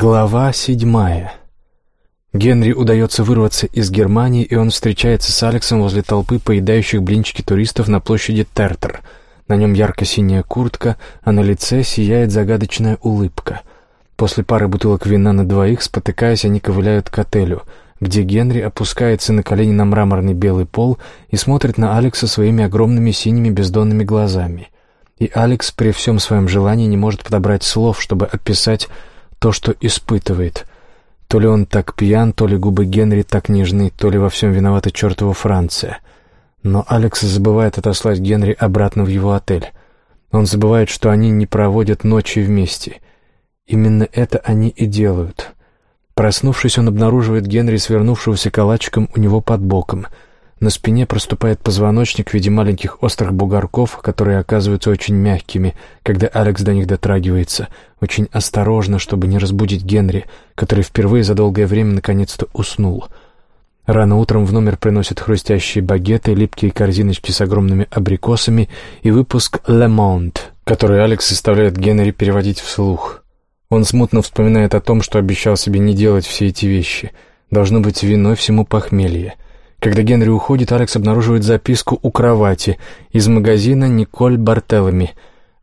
Глава седьмая. Генри удается вырваться из Германии, и он встречается с Алексом возле толпы поедающих блинчики туристов на площади Тертер. На нем ярко-синяя куртка, а на лице сияет загадочная улыбка. После пары бутылок вина на двоих, спотыкаясь, они ковыляют к отелю, где Генри опускается на колени на мраморный белый пол и смотрит на Алекса своими огромными синими бездонными глазами. И Алекс при всем своем желании не может подобрать слов, чтобы описать то, что испытывает. То ли он так пьян, то ли губы Генри так нежны, то ли во всем виновата чертова Франция. Но Алекс забывает отослать Генри обратно в его отель. Он забывает, что они не проводят ночи вместе. Именно это они и делают. Проснувшись, он обнаруживает Генри, свернувшегося калачиком у него под боком — на спине проступает позвоночник в виде маленьких острых бугорков, которые оказываются очень мягкими, когда Алекс до них дотрагивается, очень осторожно, чтобы не разбудить Генри, который впервые за долгое время наконец-то уснул. Рано утром в номер приносят хрустящие багеты, липкие корзиночки с огромными абрикосами и выпуск «Le Monde», который Алекс заставляет Генри переводить вслух. Он смутно вспоминает о том, что обещал себе не делать все эти вещи. Должно быть виной всему похмелье — когда Генри уходит, Алекс обнаруживает записку у кровати из магазина «Николь Бартеллами».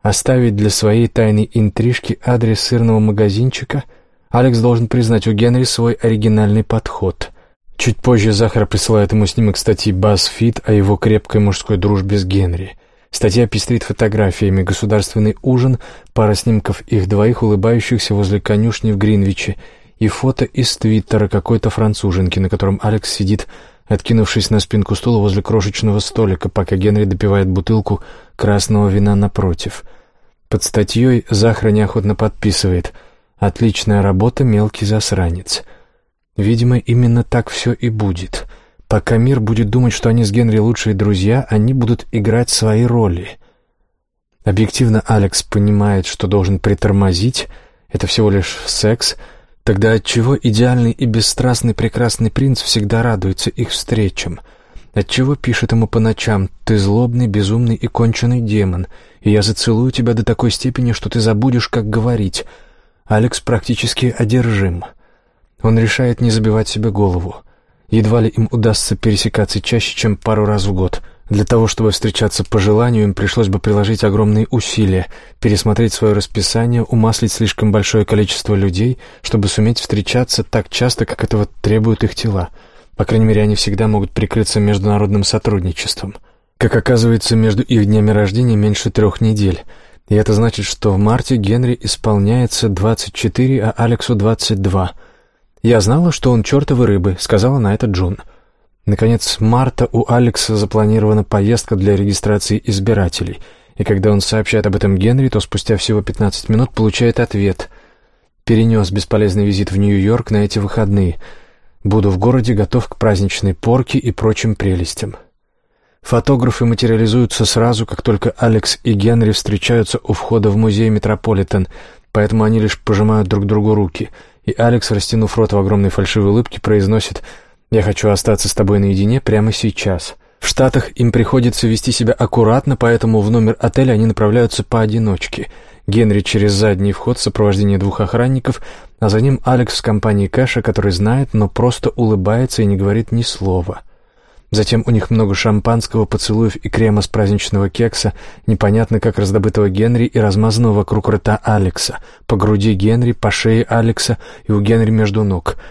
Оставить для своей тайной интрижки адрес сырного магазинчика Алекс должен признать у Генри свой оригинальный подход. Чуть позже Захар присылает ему снимок статьи BuzzFeed о его крепкой мужской дружбе с Генри. Статья пестрит фотографиями, государственный ужин, пара снимков их двоих, улыбающихся возле конюшни в Гринвиче, и фото из Твиттера какой-то француженки, на котором Алекс сидит откинувшись на спинку стула возле крошечного столика, пока Генри допивает бутылку красного вина напротив. Под статьей Захра неохотно подписывает «Отличная работа, мелкий засранец». Видимо, именно так все и будет. Пока мир будет думать, что они с Генри лучшие друзья, они будут играть свои роли. Объективно Алекс понимает, что должен притормозить, это всего лишь секс — Тогда отчего идеальный и бесстрастный прекрасный принц всегда радуется их встречам? Отчего пишет ему по ночам «Ты злобный, безумный и конченый демон, и я зацелую тебя до такой степени, что ты забудешь, как говорить». Алекс практически одержим. Он решает не забивать себе голову. Едва ли им удастся пересекаться чаще, чем пару раз в год — для того, чтобы встречаться по желанию, им пришлось бы приложить огромные усилия, пересмотреть свое расписание, умаслить слишком большое количество людей, чтобы суметь встречаться так часто, как этого требуют их тела. По крайней мере, они всегда могут прикрыться международным сотрудничеством. Как оказывается, между их днями рождения меньше трех недель. И это значит, что в марте Генри исполняется 24, а Алексу 22. «Я знала, что он чертовы рыбы», — сказала на это Джун. — Наконец, марта у Алекса запланирована поездка для регистрации избирателей, и когда он сообщает об этом Генри, то спустя всего 15 минут получает ответ. «Перенес бесполезный визит в Нью-Йорк на эти выходные. Буду в городе готов к праздничной порке и прочим прелестям». Фотографы материализуются сразу, как только Алекс и Генри встречаются у входа в музей Метрополитен, поэтому они лишь пожимают друг другу руки, и Алекс, растянув рот в огромной фальшивой улыбке, произносит я хочу остаться с тобой наедине прямо сейчас. В Штатах им приходится вести себя аккуратно, поэтому в номер отеля они направляются поодиночке. Генри через задний вход в сопровождении двух охранников, а за ним Алекс в компании Кэша, который знает, но просто улыбается и не говорит ни слова. Затем у них много шампанского, поцелуев и крема с праздничного кекса, непонятно как раздобытого Генри и размазанного вокруг рта Алекса, по груди Генри, по шее Алекса и у Генри между ног —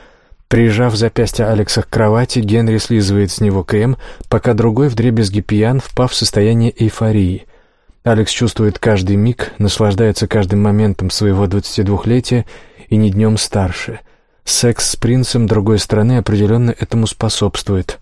Прижав запястье Алекса к кровати, Генри слизывает с него крем, пока другой вдребезги пьян, впав в состояние эйфории. Алекс чувствует каждый миг, наслаждается каждым моментом своего 22-летия и не днем старше. Секс с принцем другой страны определенно этому способствует.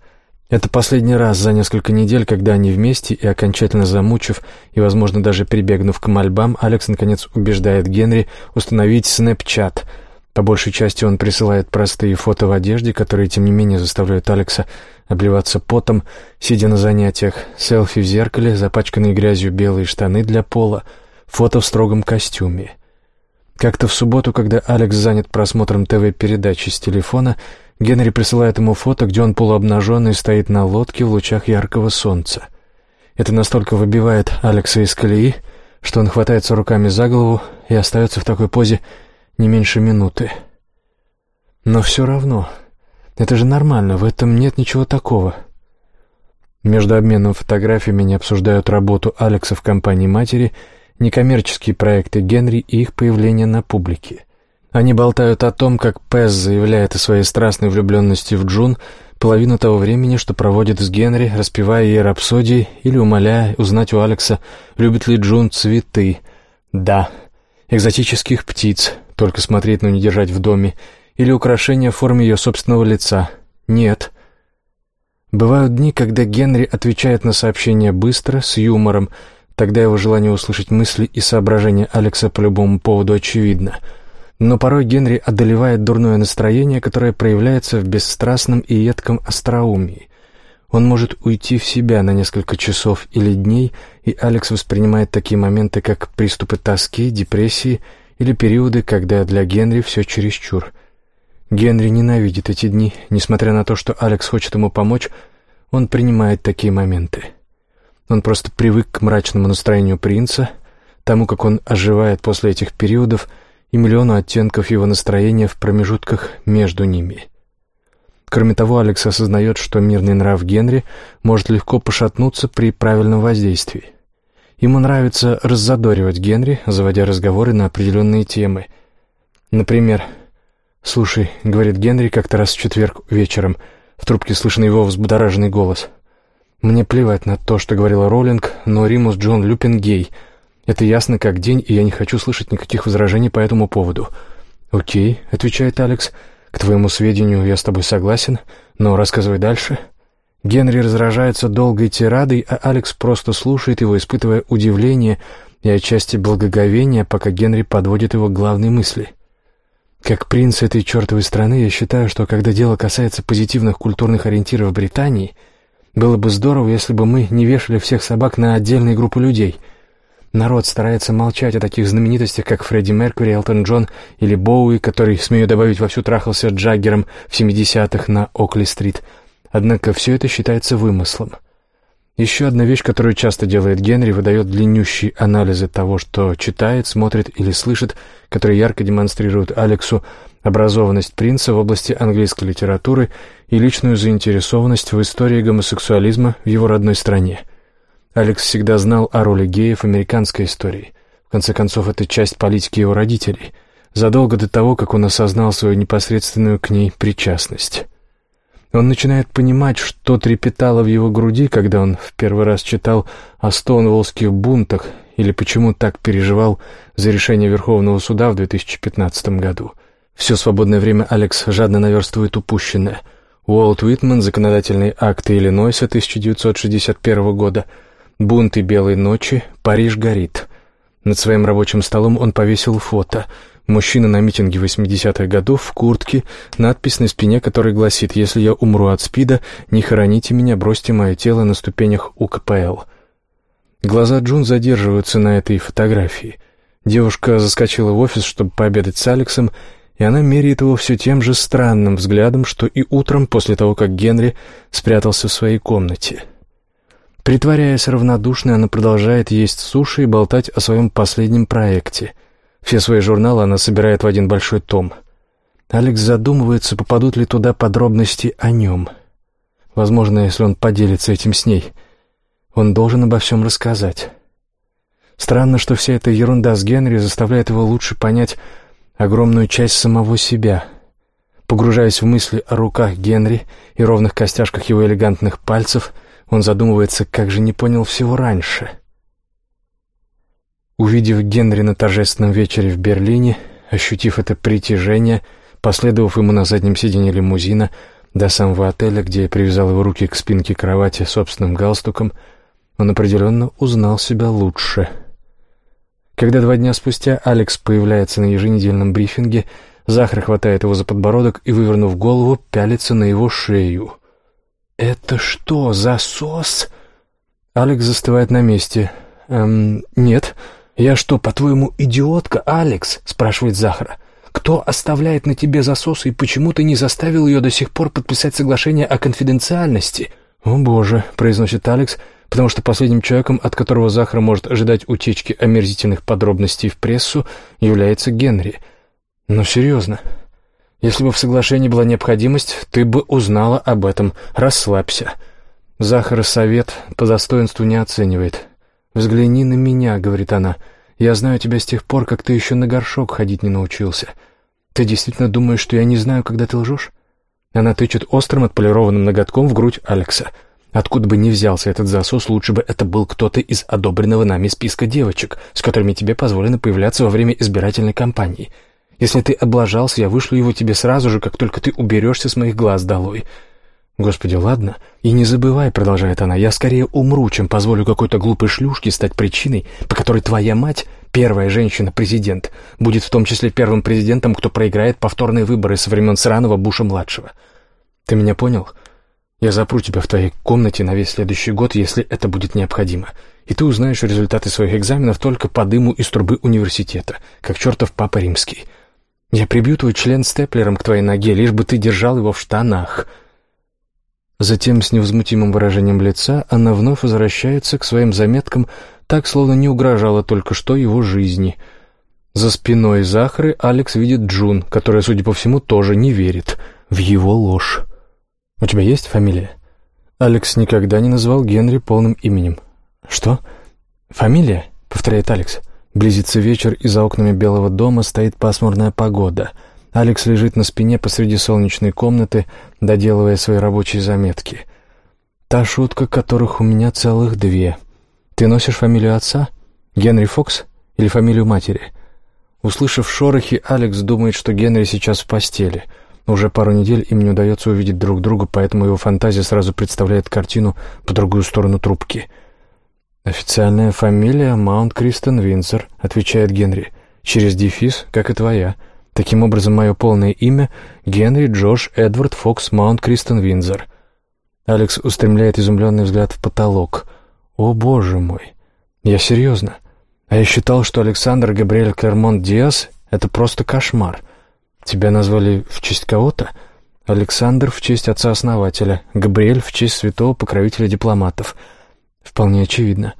Это последний раз за несколько недель, когда они вместе и окончательно замучив и, возможно, даже прибегнув к мольбам, Алекс наконец убеждает Генри установить Snapchat — по большей части он присылает простые фото в одежде, которые, тем не менее, заставляют Алекса обливаться потом, сидя на занятиях, селфи в зеркале, запачканные грязью белые штаны для пола, фото в строгом костюме. Как-то в субботу, когда Алекс занят просмотром ТВ-передачи с телефона, Генри присылает ему фото, где он полуобнаженный стоит на лодке в лучах яркого солнца. Это настолько выбивает Алекса из колеи, что он хватается руками за голову и остается в такой позе, не меньше минуты. Но все равно, это же нормально, в этом нет ничего такого. Между обменом фотографиями обсуждают работу Алекса в компании матери, некоммерческие проекты Генри и их появление на публике. Они болтают о том, как Пэс заявляет о своей страстной влюбленности в Джун половину того времени, что проводит с Генри, распевая ей рапсодии или умоляя узнать у Алекса, любит ли Джун цветы. Да, экзотических птиц, только смотреть, но не держать в доме, или украшения в форме ее собственного лица. Нет. Бывают дни, когда Генри отвечает на сообщения быстро, с юмором, тогда его желание услышать мысли и соображения Алекса по любому поводу очевидно — но порой Генри одолевает дурное настроение, которое проявляется в бесстрастном и едком остроумии. Он может уйти в себя на несколько часов или дней, и Алекс воспринимает такие моменты, как приступы тоски, депрессии или периоды, когда для Генри все чересчур. Генри ненавидит эти дни, несмотря на то, что Алекс хочет ему помочь, он принимает такие моменты. Он просто привык к мрачному настроению принца, тому, как он оживает после этих периодов — и миллиону оттенков его настроения в промежутках между ними. Кроме того, Алекс осознает, что мирный нрав Генри может легко пошатнуться при правильном воздействии. Ему нравится раззадоривать Генри, заводя разговоры на определенные темы. Например, «Слушай», — говорит Генри как-то раз в четверг вечером, в трубке слышен его взбудораженный голос. «Мне плевать на то, что говорила Роллинг, но Римус Джон Люпин гей», это ясно как день, и я не хочу слышать никаких возражений по этому поводу. «Окей», — отвечает Алекс, — «к твоему сведению я с тобой согласен, но рассказывай дальше». Генри разражается долгой тирадой, а Алекс просто слушает его, испытывая удивление и отчасти благоговение, пока Генри подводит его к главной мысли. Как принц этой чертовой страны, я считаю, что когда дело касается позитивных культурных ориентиров Британии, было бы здорово, если бы мы не вешали всех собак на отдельные группы людей — Народ старается молчать о таких знаменитостях, как Фредди Меркьюри, Элтон Джон или Боуи, который, смею добавить, вовсю трахался Джаггером в 70-х на Окли-стрит. Однако все это считается вымыслом. Еще одна вещь, которую часто делает Генри, выдает длиннющие анализы того, что читает, смотрит или слышит, которые ярко демонстрируют Алексу образованность принца в области английской литературы и личную заинтересованность в истории гомосексуализма в его родной стране – Алекс всегда знал о роли геев в американской истории. В конце концов, это часть политики его родителей, задолго до того, как он осознал свою непосредственную к ней причастность. Он начинает понимать, что трепетало в его груди, когда он в первый раз читал о стоунволлских бунтах или почему так переживал за решение Верховного суда в 2015 году. Все свободное время Алекс жадно наверстывает упущенное. Уолт Уитман, законодательные акты Иллинойса 1961 года — Бунты белой ночи, Париж горит. Над своим рабочим столом он повесил фото. Мужчина на митинге 80-х годов в куртке, надпись на спине которой гласит «Если я умру от СПИДа, не хороните меня, бросьте мое тело на ступенях УКПЛ». Глаза Джун задерживаются на этой фотографии. Девушка заскочила в офис, чтобы пообедать с Алексом, и она меряет его все тем же странным взглядом, что и утром после того, как Генри спрятался в своей комнате. Притворяясь равнодушной, она продолжает есть суши и болтать о своем последнем проекте. Все свои журналы она собирает в один большой том. Алекс задумывается, попадут ли туда подробности о нем. Возможно, если он поделится этим с ней, он должен обо всем рассказать. Странно, что вся эта ерунда с Генри заставляет его лучше понять огромную часть самого себя. Погружаясь в мысли о руках Генри и ровных костяшках его элегантных пальцев — он задумывается, как же не понял всего раньше. Увидев Генри на торжественном вечере в Берлине, ощутив это притяжение, последовав ему на заднем сиденье лимузина до самого отеля, где я привязал его руки к спинке кровати собственным галстуком, он определенно узнал себя лучше. Когда два дня спустя Алекс появляется на еженедельном брифинге, Захар хватает его за подбородок и, вывернув голову, пялится на его шею — «Это что, засос?» Алекс застывает на месте. «Эм, нет. Я что, по-твоему, идиотка, Алекс?» — спрашивает Захара. «Кто оставляет на тебе засос, и почему ты не заставил ее до сих пор подписать соглашение о конфиденциальности?» «О, боже», — произносит Алекс, потому что последним человеком, от которого Захар может ожидать утечки омерзительных подробностей в прессу, является Генри. «Но серьезно, Если бы в соглашении была необходимость, ты бы узнала об этом. Расслабься. Захар совет по достоинству не оценивает. «Взгляни на меня», — говорит она. «Я знаю тебя с тех пор, как ты еще на горшок ходить не научился. Ты действительно думаешь, что я не знаю, когда ты лжешь?» Она тычет острым отполированным ноготком в грудь Алекса. Откуда бы ни взялся этот засос, лучше бы это был кто-то из одобренного нами списка девочек, с которыми тебе позволено появляться во время избирательной кампании. Если ты облажался, я вышлю его тебе сразу же, как только ты уберешься с моих глаз долой. Господи, ладно. И не забывай, продолжает она, я скорее умру, чем позволю какой-то глупой шлюшке стать причиной, по которой твоя мать, первая женщина-президент, будет в том числе первым президентом, кто проиграет повторные выборы со времен сраного Буша-младшего. Ты меня понял? Я запру тебя в твоей комнате на весь следующий год, если это будет необходимо. И ты узнаешь результаты своих экзаменов только по дыму из трубы университета, как чертов папа римский. Я прибью твой член степлером к твоей ноге, лишь бы ты держал его в штанах». Затем с невозмутимым выражением лица она вновь возвращается к своим заметкам, так, словно не угрожала только что его жизни. За спиной Захары Алекс видит Джун, которая, судя по всему, тоже не верит в его ложь. «У тебя есть фамилия?» Алекс никогда не назвал Генри полным именем. «Что? Фамилия?» — повторяет Алекс. Близится вечер, и за окнами Белого дома стоит пасмурная погода — Алекс лежит на спине посреди солнечной комнаты, доделывая свои рабочие заметки. «Та шутка, которых у меня целых две. Ты носишь фамилию отца? Генри Фокс? Или фамилию матери?» Услышав шорохи, Алекс думает, что Генри сейчас в постели. Уже пару недель им не удается увидеть друг друга, поэтому его фантазия сразу представляет картину по другую сторону трубки. «Официальная фамилия Маунт Кристен Винсер», — отвечает Генри. «Через дефис, как и твоя». Таким образом, мое полное имя — Генри Джош Эдвард Фокс Маунт Кристен Винзор. Алекс устремляет изумленный взгляд в потолок. «О, боже мой! Я серьезно. А я считал, что Александр Габриэль Клермонт Диас — это просто кошмар. Тебя назвали в честь кого-то? Александр в честь отца-основателя, Габриэль в честь святого покровителя дипломатов. Вполне очевидно.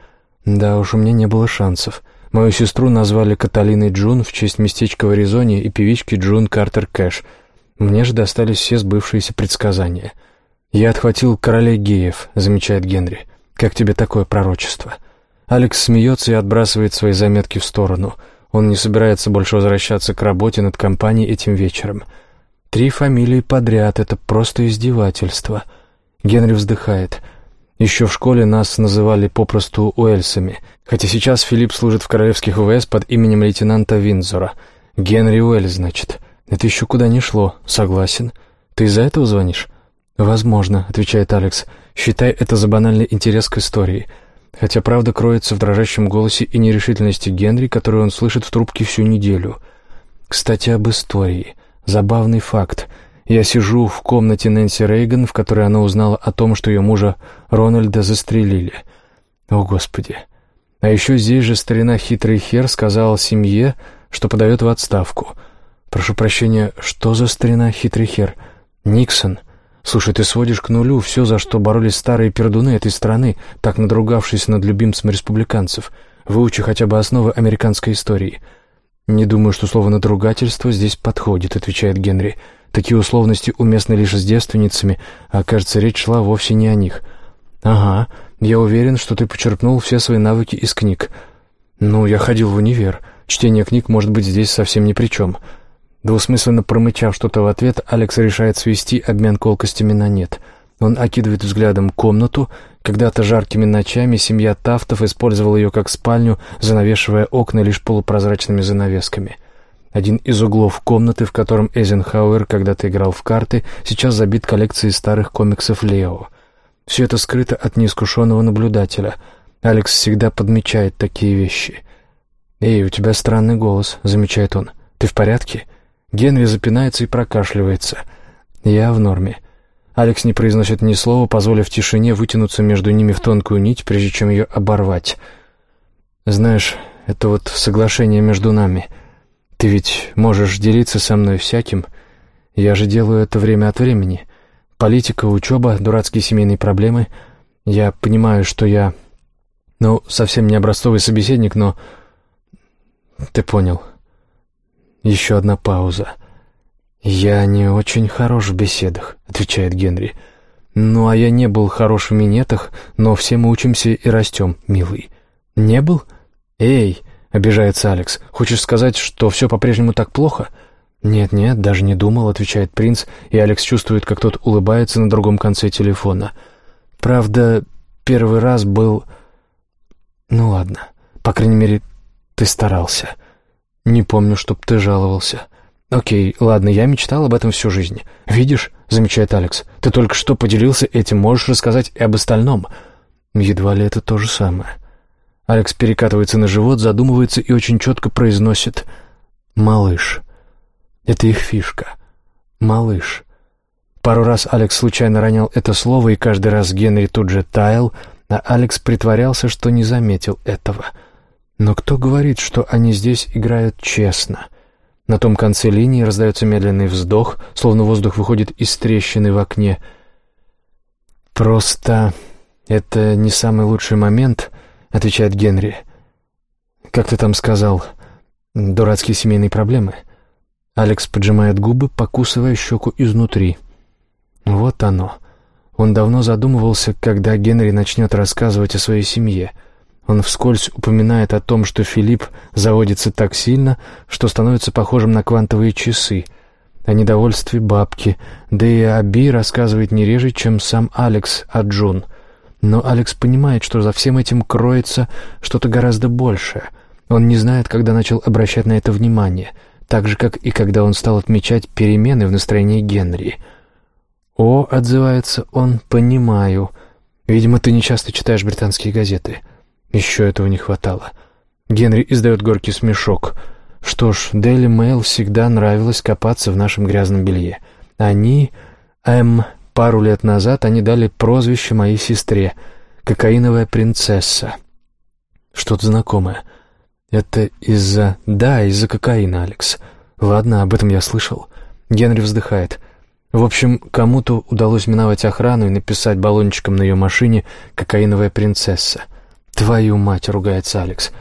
Да уж, у меня не было шансов». Мою сестру назвали Каталиной Джун в честь местечка в Аризоне и певички Джун Картер Кэш. Мне же достались все сбывшиеся предсказания. «Я отхватил королей геев», — замечает Генри. «Как тебе такое пророчество?» Алекс смеется и отбрасывает свои заметки в сторону. Он не собирается больше возвращаться к работе над компанией этим вечером. Три фамилии подряд — это просто издевательство. Генри вздыхает — еще в школе нас называли попросту Уэльсами, хотя сейчас Филипп служит в королевских ВВС под именем лейтенанта Винзора. Генри Уэльс, значит. Это еще куда не шло, согласен. Ты из-за этого звонишь? «Возможно», — отвечает Алекс. «Считай это за банальный интерес к истории». Хотя правда кроется в дрожащем голосе и нерешительности Генри, которую он слышит в трубке всю неделю. Кстати, об истории. Забавный факт. Я сижу в комнате Нэнси Рейган, в которой она узнала о том, что ее мужа Рональда застрелили. О, Господи! А еще здесь же старина Хитрый Хер сказал семье, что подает в отставку. Прошу прощения, что за старина Хитрый Хер? Никсон. Слушай, ты сводишь к нулю все, за что боролись старые пердуны этой страны, так надругавшись над любимцем республиканцев. Выучи хотя бы основы американской истории. «Не думаю, что слово «надругательство» здесь подходит», — отвечает Генри. Такие условности уместны лишь с девственницами, а, кажется, речь шла вовсе не о них. «Ага, я уверен, что ты почерпнул все свои навыки из книг». «Ну, я ходил в универ. Чтение книг может быть здесь совсем ни при чем». Двусмысленно промычав что-то в ответ, Алекс решает свести обмен колкостями на «нет». Он окидывает взглядом комнату. Когда-то жаркими ночами семья Тафтов использовала ее как спальню, занавешивая окна лишь полупрозрачными занавесками. Один из углов комнаты, в котором Эйзенхауэр когда-то играл в карты, сейчас забит коллекцией старых комиксов Лео. Все это скрыто от неискушенного наблюдателя. Алекс всегда подмечает такие вещи. «Эй, у тебя странный голос», — замечает он. «Ты в порядке?» Генри запинается и прокашливается. «Я в норме». Алекс не произносит ни слова, позволив тишине вытянуться между ними в тонкую нить, прежде чем ее оборвать. «Знаешь, это вот соглашение между нами», ты ведь можешь делиться со мной всяким. Я же делаю это время от времени. Политика, учеба, дурацкие семейные проблемы. Я понимаю, что я... Ну, совсем не образцовый собеседник, но... Ты понял. Еще одна пауза. «Я не очень хорош в беседах», — отвечает Генри. «Ну, а я не был хорош в минетах, но все мы учимся и растем, милый». «Не был? Эй!» — обижается Алекс. «Хочешь сказать, что все по-прежнему так плохо?» «Нет-нет, даже не думал», — отвечает принц, и Алекс чувствует, как тот улыбается на другом конце телефона. «Правда, первый раз был...» «Ну ладно, по крайней мере, ты старался. Не помню, чтоб ты жаловался». «Окей, ладно, я мечтал об этом всю жизнь. Видишь?» — замечает Алекс. «Ты только что поделился этим, можешь рассказать и об остальном». Едва ли это то же самое. Алекс перекатывается на живот, задумывается и очень четко произносит «малыш». Это их фишка. «Малыш». Пару раз Алекс случайно ронял это слово, и каждый раз Генри тут же таял, а Алекс притворялся, что не заметил этого. Но кто говорит, что они здесь играют честно? На том конце линии раздается медленный вздох, словно воздух выходит из трещины в окне. «Просто это не самый лучший момент», — отвечает Генри. «Как ты там сказал? Дурацкие семейные проблемы?» Алекс поджимает губы, покусывая щеку изнутри. Вот оно. Он давно задумывался, когда Генри начнет рассказывать о своей семье. Он вскользь упоминает о том, что Филипп заводится так сильно, что становится похожим на квантовые часы, о недовольстве бабки, да и о Би рассказывает не реже, чем сам Алекс о Джун. Но Алекс понимает, что за всем этим кроется что-то гораздо большее. Он не знает, когда начал обращать на это внимание — так же, как и когда он стал отмечать перемены в настроении Генри. «О», — отзывается он, — «понимаю. Видимо, ты не часто читаешь британские газеты. Еще этого не хватало». Генри издает горький смешок. «Что ж, Daily Mail всегда нравилось копаться в нашем грязном белье. Они... Эм, пару лет назад они дали прозвище моей сестре — «Кокаиновая принцесса». Что-то знакомое — «Это из-за... Да, из-за кокаина, Алекс. Ладно, об этом я слышал». Генри вздыхает. В общем, кому-то удалось миновать охрану и написать баллончиком на ее машине «Кокаиновая принцесса». «Твою мать!» — ругается Алекс.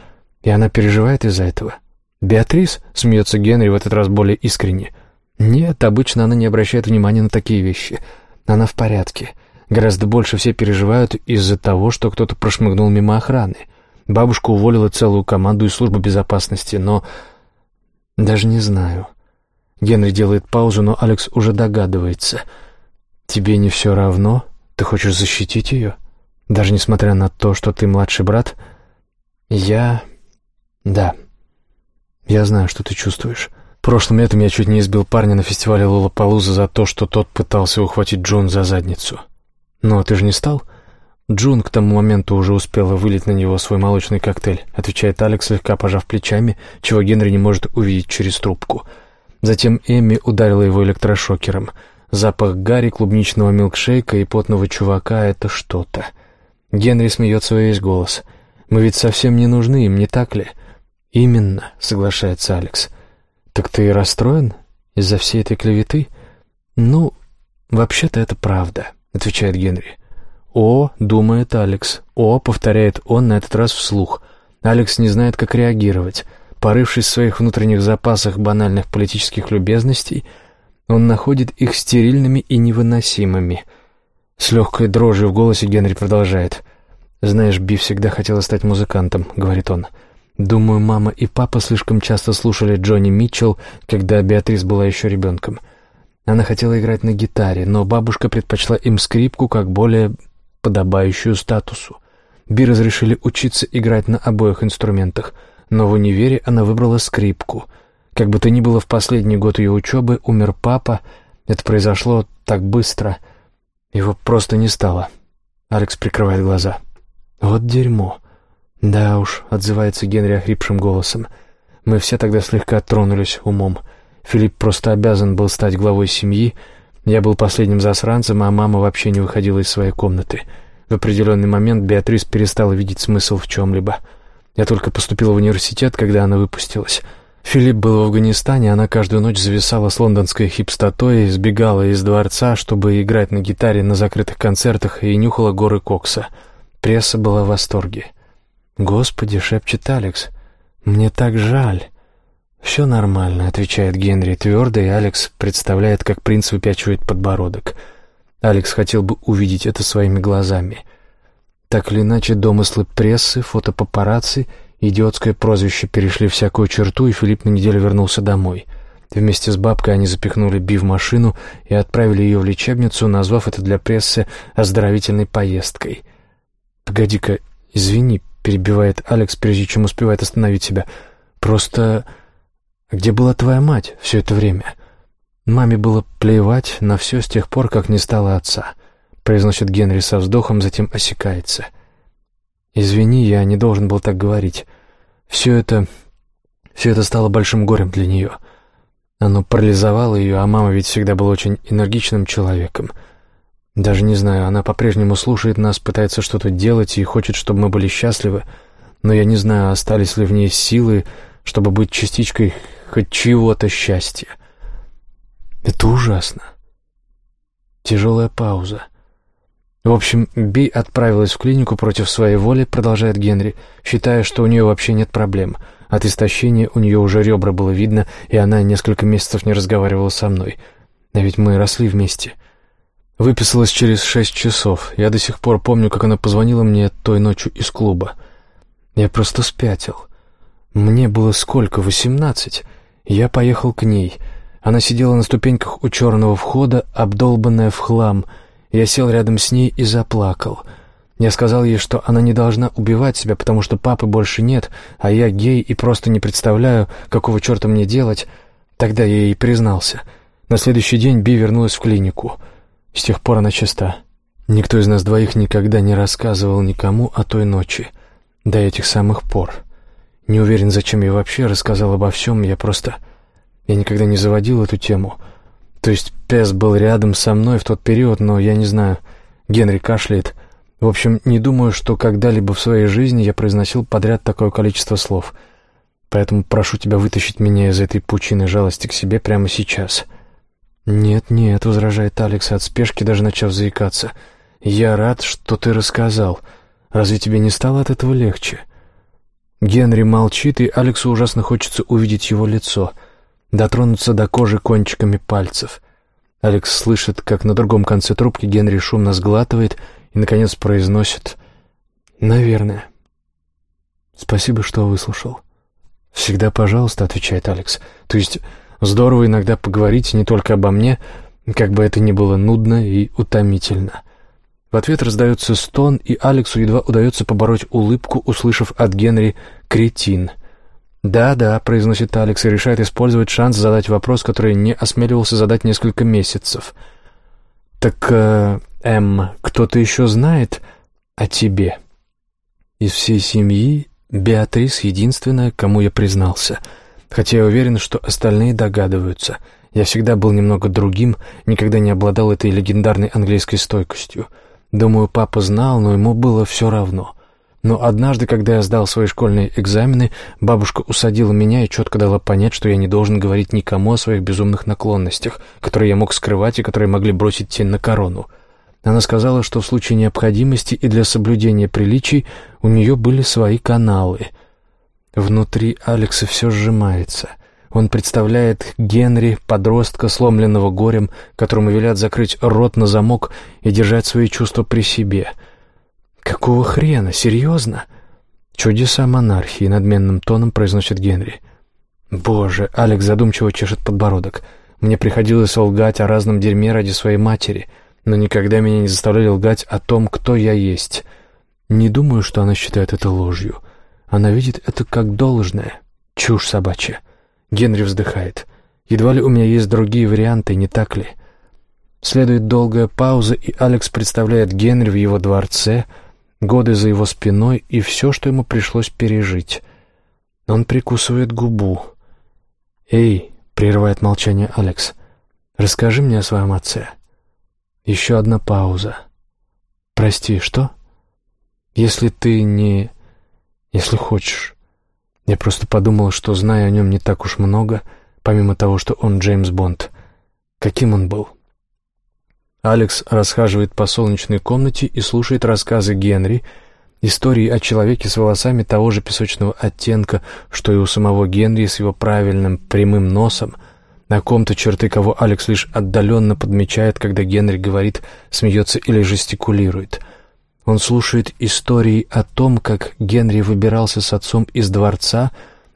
«И она переживает из-за этого?» «Беатрис?» — смеется Генри в этот раз более искренне. «Нет, обычно она не обращает внимания на такие вещи. Она в порядке. Гораздо больше все переживают из-за того, что кто-то прошмыгнул мимо охраны. Бабушка уволила целую команду из службы безопасности, но... Даже не знаю. Генри делает паузу, но Алекс уже догадывается. «Тебе не все равно? Ты хочешь защитить ее? Даже несмотря на то, что ты младший брат?» «Я... да. Я знаю, что ты чувствуешь. Прошлым летом я чуть не избил парня на фестивале Лолапалуза за то, что тот пытался ухватить Джун за задницу. Но ты же не стал?» Джун к тому моменту уже успела вылить на него свой молочный коктейль, отвечает Алекс, слегка пожав плечами, чего Генри не может увидеть через трубку. Затем Эми ударила его электрошокером. Запах гари, клубничного милкшейка и потного чувака — это что-то. Генри смеется во весь голос. «Мы ведь совсем не нужны им, не так ли?» «Именно», — соглашается Алекс. «Так ты и расстроен из-за всей этой клеветы?» «Ну, вообще-то это правда», — отвечает Генри. «О», — думает Алекс. «О», — повторяет он на этот раз вслух. Алекс не знает, как реагировать. Порывшись в своих внутренних запасах банальных политических любезностей, он находит их стерильными и невыносимыми. С легкой дрожью в голосе Генри продолжает. «Знаешь, Би всегда хотела стать музыкантом», — говорит он. «Думаю, мама и папа слишком часто слушали Джонни Митчелл, когда Беатрис была еще ребенком. Она хотела играть на гитаре, но бабушка предпочла им скрипку как более подобающую статусу. Би разрешили учиться играть на обоих инструментах, но в универе она выбрала скрипку. Как бы то ни было, в последний год ее учебы умер папа. Это произошло так быстро. Его просто не стало. Алекс прикрывает глаза. «Вот дерьмо». «Да уж», — отзывается Генри охрипшим голосом. «Мы все тогда слегка тронулись умом. Филипп просто обязан был стать главой семьи, я был последним засранцем, а мама вообще не выходила из своей комнаты. В определенный момент Беатрис перестала видеть смысл в чем-либо. Я только поступила в университет, когда она выпустилась. Филипп был в Афганистане, она каждую ночь зависала с лондонской хипстатой, сбегала из дворца, чтобы играть на гитаре на закрытых концертах и нюхала горы кокса. Пресса была в восторге. «Господи!» — шепчет Алекс. «Мне так жаль!» «Все нормально», — отвечает Генри твердо, и Алекс представляет, как принц выпячивает подбородок. Алекс хотел бы увидеть это своими глазами. Так или иначе, домыслы прессы, фотопапарацци, идиотское прозвище перешли всякую черту, и Филипп на неделю вернулся домой. Вместе с бабкой они запихнули Би в машину и отправили ее в лечебницу, назвав это для прессы оздоровительной поездкой. «Погоди-ка, извини», — перебивает Алекс, прежде чем успевает остановить себя. «Просто...» Где была твоя мать все это время? Маме было плевать на все с тех пор, как не стало отца. Произносит Генри со вздохом, затем осекается. Извини, я не должен был так говорить. Все это... Все это стало большим горем для нее. Оно парализовало ее, а мама ведь всегда была очень энергичным человеком. Даже не знаю, она по-прежнему слушает нас, пытается что-то делать и хочет, чтобы мы были счастливы, но я не знаю, остались ли в ней силы, чтобы быть частичкой хоть чего-то счастья. Это ужасно. Тяжелая пауза. В общем, Би отправилась в клинику против своей воли, продолжает Генри, считая, что у нее вообще нет проблем. От истощения у нее уже ребра было видно, и она несколько месяцев не разговаривала со мной. А ведь мы росли вместе. Выписалась через шесть часов. Я до сих пор помню, как она позвонила мне той ночью из клуба. Я просто спятил. Мне было сколько? Восемнадцать. Я поехал к ней. Она сидела на ступеньках у черного входа, обдолбанная в хлам. Я сел рядом с ней и заплакал. Я сказал ей, что она не должна убивать себя, потому что папы больше нет, а я гей и просто не представляю, какого черта мне делать. Тогда я ей признался. На следующий день Би вернулась в клинику. С тех пор она чиста. Никто из нас двоих никогда не рассказывал никому о той ночи. До этих самых пор. Не уверен, зачем я вообще рассказал обо всем, я просто... Я никогда не заводил эту тему. То есть Пес был рядом со мной в тот период, но я не знаю. Генри кашляет. В общем, не думаю, что когда-либо в своей жизни я произносил подряд такое количество слов. Поэтому прошу тебя вытащить меня из этой пучины жалости к себе прямо сейчас. «Нет, нет», — возражает Алекс от спешки, даже начав заикаться. «Я рад, что ты рассказал. Разве тебе не стало от этого легче?» Генри молчит, и Алексу ужасно хочется увидеть его лицо, дотронуться до кожи кончиками пальцев. Алекс слышит, как на другом конце трубки Генри шумно сглатывает и, наконец, произносит «Наверное». «Спасибо, что выслушал». «Всегда пожалуйста», — отвечает Алекс. «То есть здорово иногда поговорить не только обо мне, как бы это ни было нудно и утомительно». В ответ раздается стон, и Алексу едва удается побороть улыбку, услышав от Генри «кретин». «Да-да», — произносит Алекс и решает использовать шанс задать вопрос, который не осмеливался задать несколько месяцев. «Так, э, Эм, кто-то еще знает о тебе?» «Из всей семьи Беатрис единственная, кому я признался, хотя я уверен, что остальные догадываются. Я всегда был немного другим, никогда не обладал этой легендарной английской стойкостью». Думаю, папа знал, но ему было все равно. Но однажды, когда я сдал свои школьные экзамены, бабушка усадила меня и четко дала понять, что я не должен говорить никому о своих безумных наклонностях, которые я мог скрывать и которые могли бросить тень на корону. Она сказала, что в случае необходимости и для соблюдения приличий у нее были свои каналы. Внутри Алекса все сжимается — он представляет Генри, подростка, сломленного горем, которому велят закрыть рот на замок и держать свои чувства при себе. «Какого хрена? Серьезно?» «Чудеса монархии», — надменным тоном произносит Генри. «Боже!» — Алекс задумчиво чешет подбородок. «Мне приходилось лгать о разном дерьме ради своей матери, но никогда меня не заставляли лгать о том, кто я есть. Не думаю, что она считает это ложью. Она видит это как должное. Чушь собачья». Генри вздыхает. «Едва ли у меня есть другие варианты, не так ли?» Следует долгая пауза, и Алекс представляет Генри в его дворце, годы за его спиной и все, что ему пришлось пережить. Он прикусывает губу. «Эй!» — прерывает молчание Алекс. «Расскажи мне о своем отце». Еще одна пауза. «Прости, что?» «Если ты не... если хочешь». Я просто подумал, что знаю о нем не так уж много, помимо того, что он Джеймс Бонд. Каким он был? Алекс расхаживает по солнечной комнате и слушает рассказы Генри, Истории о человеке с волосами того же песочного оттенка, что и у самого Генри с его правильным прямым носом, на ком-то черты, кого Алекс лишь отдаленно подмечает, когда Генри говорит, смеется или жестикулирует. Он слушает истории о том, как Генри выбирался с отцом из дворца,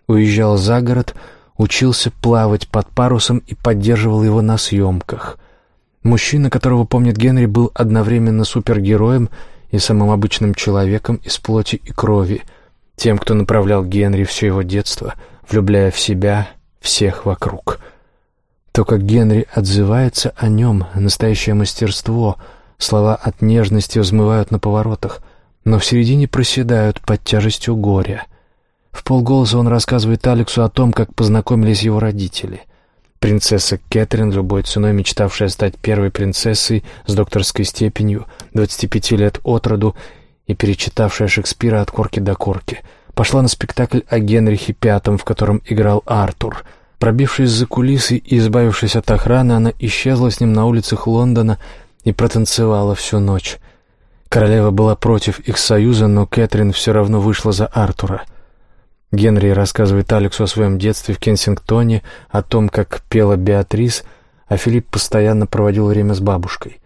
уезжал за город, учился плавать под парусом и поддерживал его на съемках. Мужчина, которого помнит Генри, был одновременно супергероем и самым обычным человеком из плоти и крови, тем, кто направлял Генри все его детство, влюбляя в себя всех вокруг. То, как Генри отзывается о нем, настоящее мастерство, слова от нежности взмывают на поворотах, но в середине проседают под тяжестью горя. В полголоса он рассказывает Алексу о том, как познакомились его родители — Принцесса Кэтрин, любой ценой мечтавшая стать первой принцессой с докторской степенью, 25 лет от роду и перечитавшая Шекспира от корки до корки, пошла на спектакль о Генрихе V, в котором играл Артур. Пробившись за кулисы и избавившись от охраны, она исчезла с ним на улицах Лондона и протанцевала всю ночь. Королева была против их союза, но Кэтрин все равно вышла за Артура — Генри рассказывает Алексу о своем детстве в Кенсингтоне, о том, как пела Беатрис, а Филипп постоянно проводил время с бабушкой.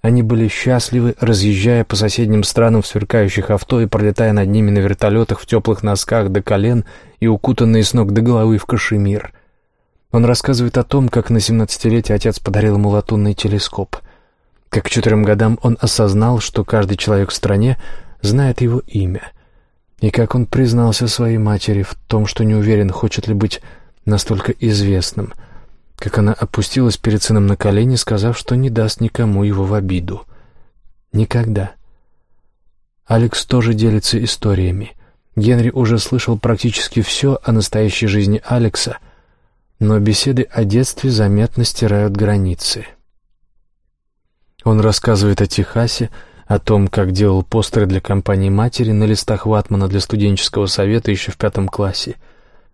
Они были счастливы, разъезжая по соседним странам в сверкающих авто и пролетая над ними на вертолетах в теплых носках до колен и укутанные с ног до головы в кашемир. Он рассказывает о том, как на семнадцатилетие отец подарил ему латунный телескоп. Как к четырем годам он осознал, что каждый человек в стране знает его имя — и как он признался своей матери в том, что не уверен, хочет ли быть настолько известным, как она опустилась перед сыном на колени, сказав, что не даст никому его в обиду. Никогда. Алекс тоже делится историями. Генри уже слышал практически все о настоящей жизни Алекса, но беседы о детстве заметно стирают границы. Он рассказывает о Техасе, о том, как делал постеры для компании матери на листах ватмана для студенческого совета еще в пятом классе,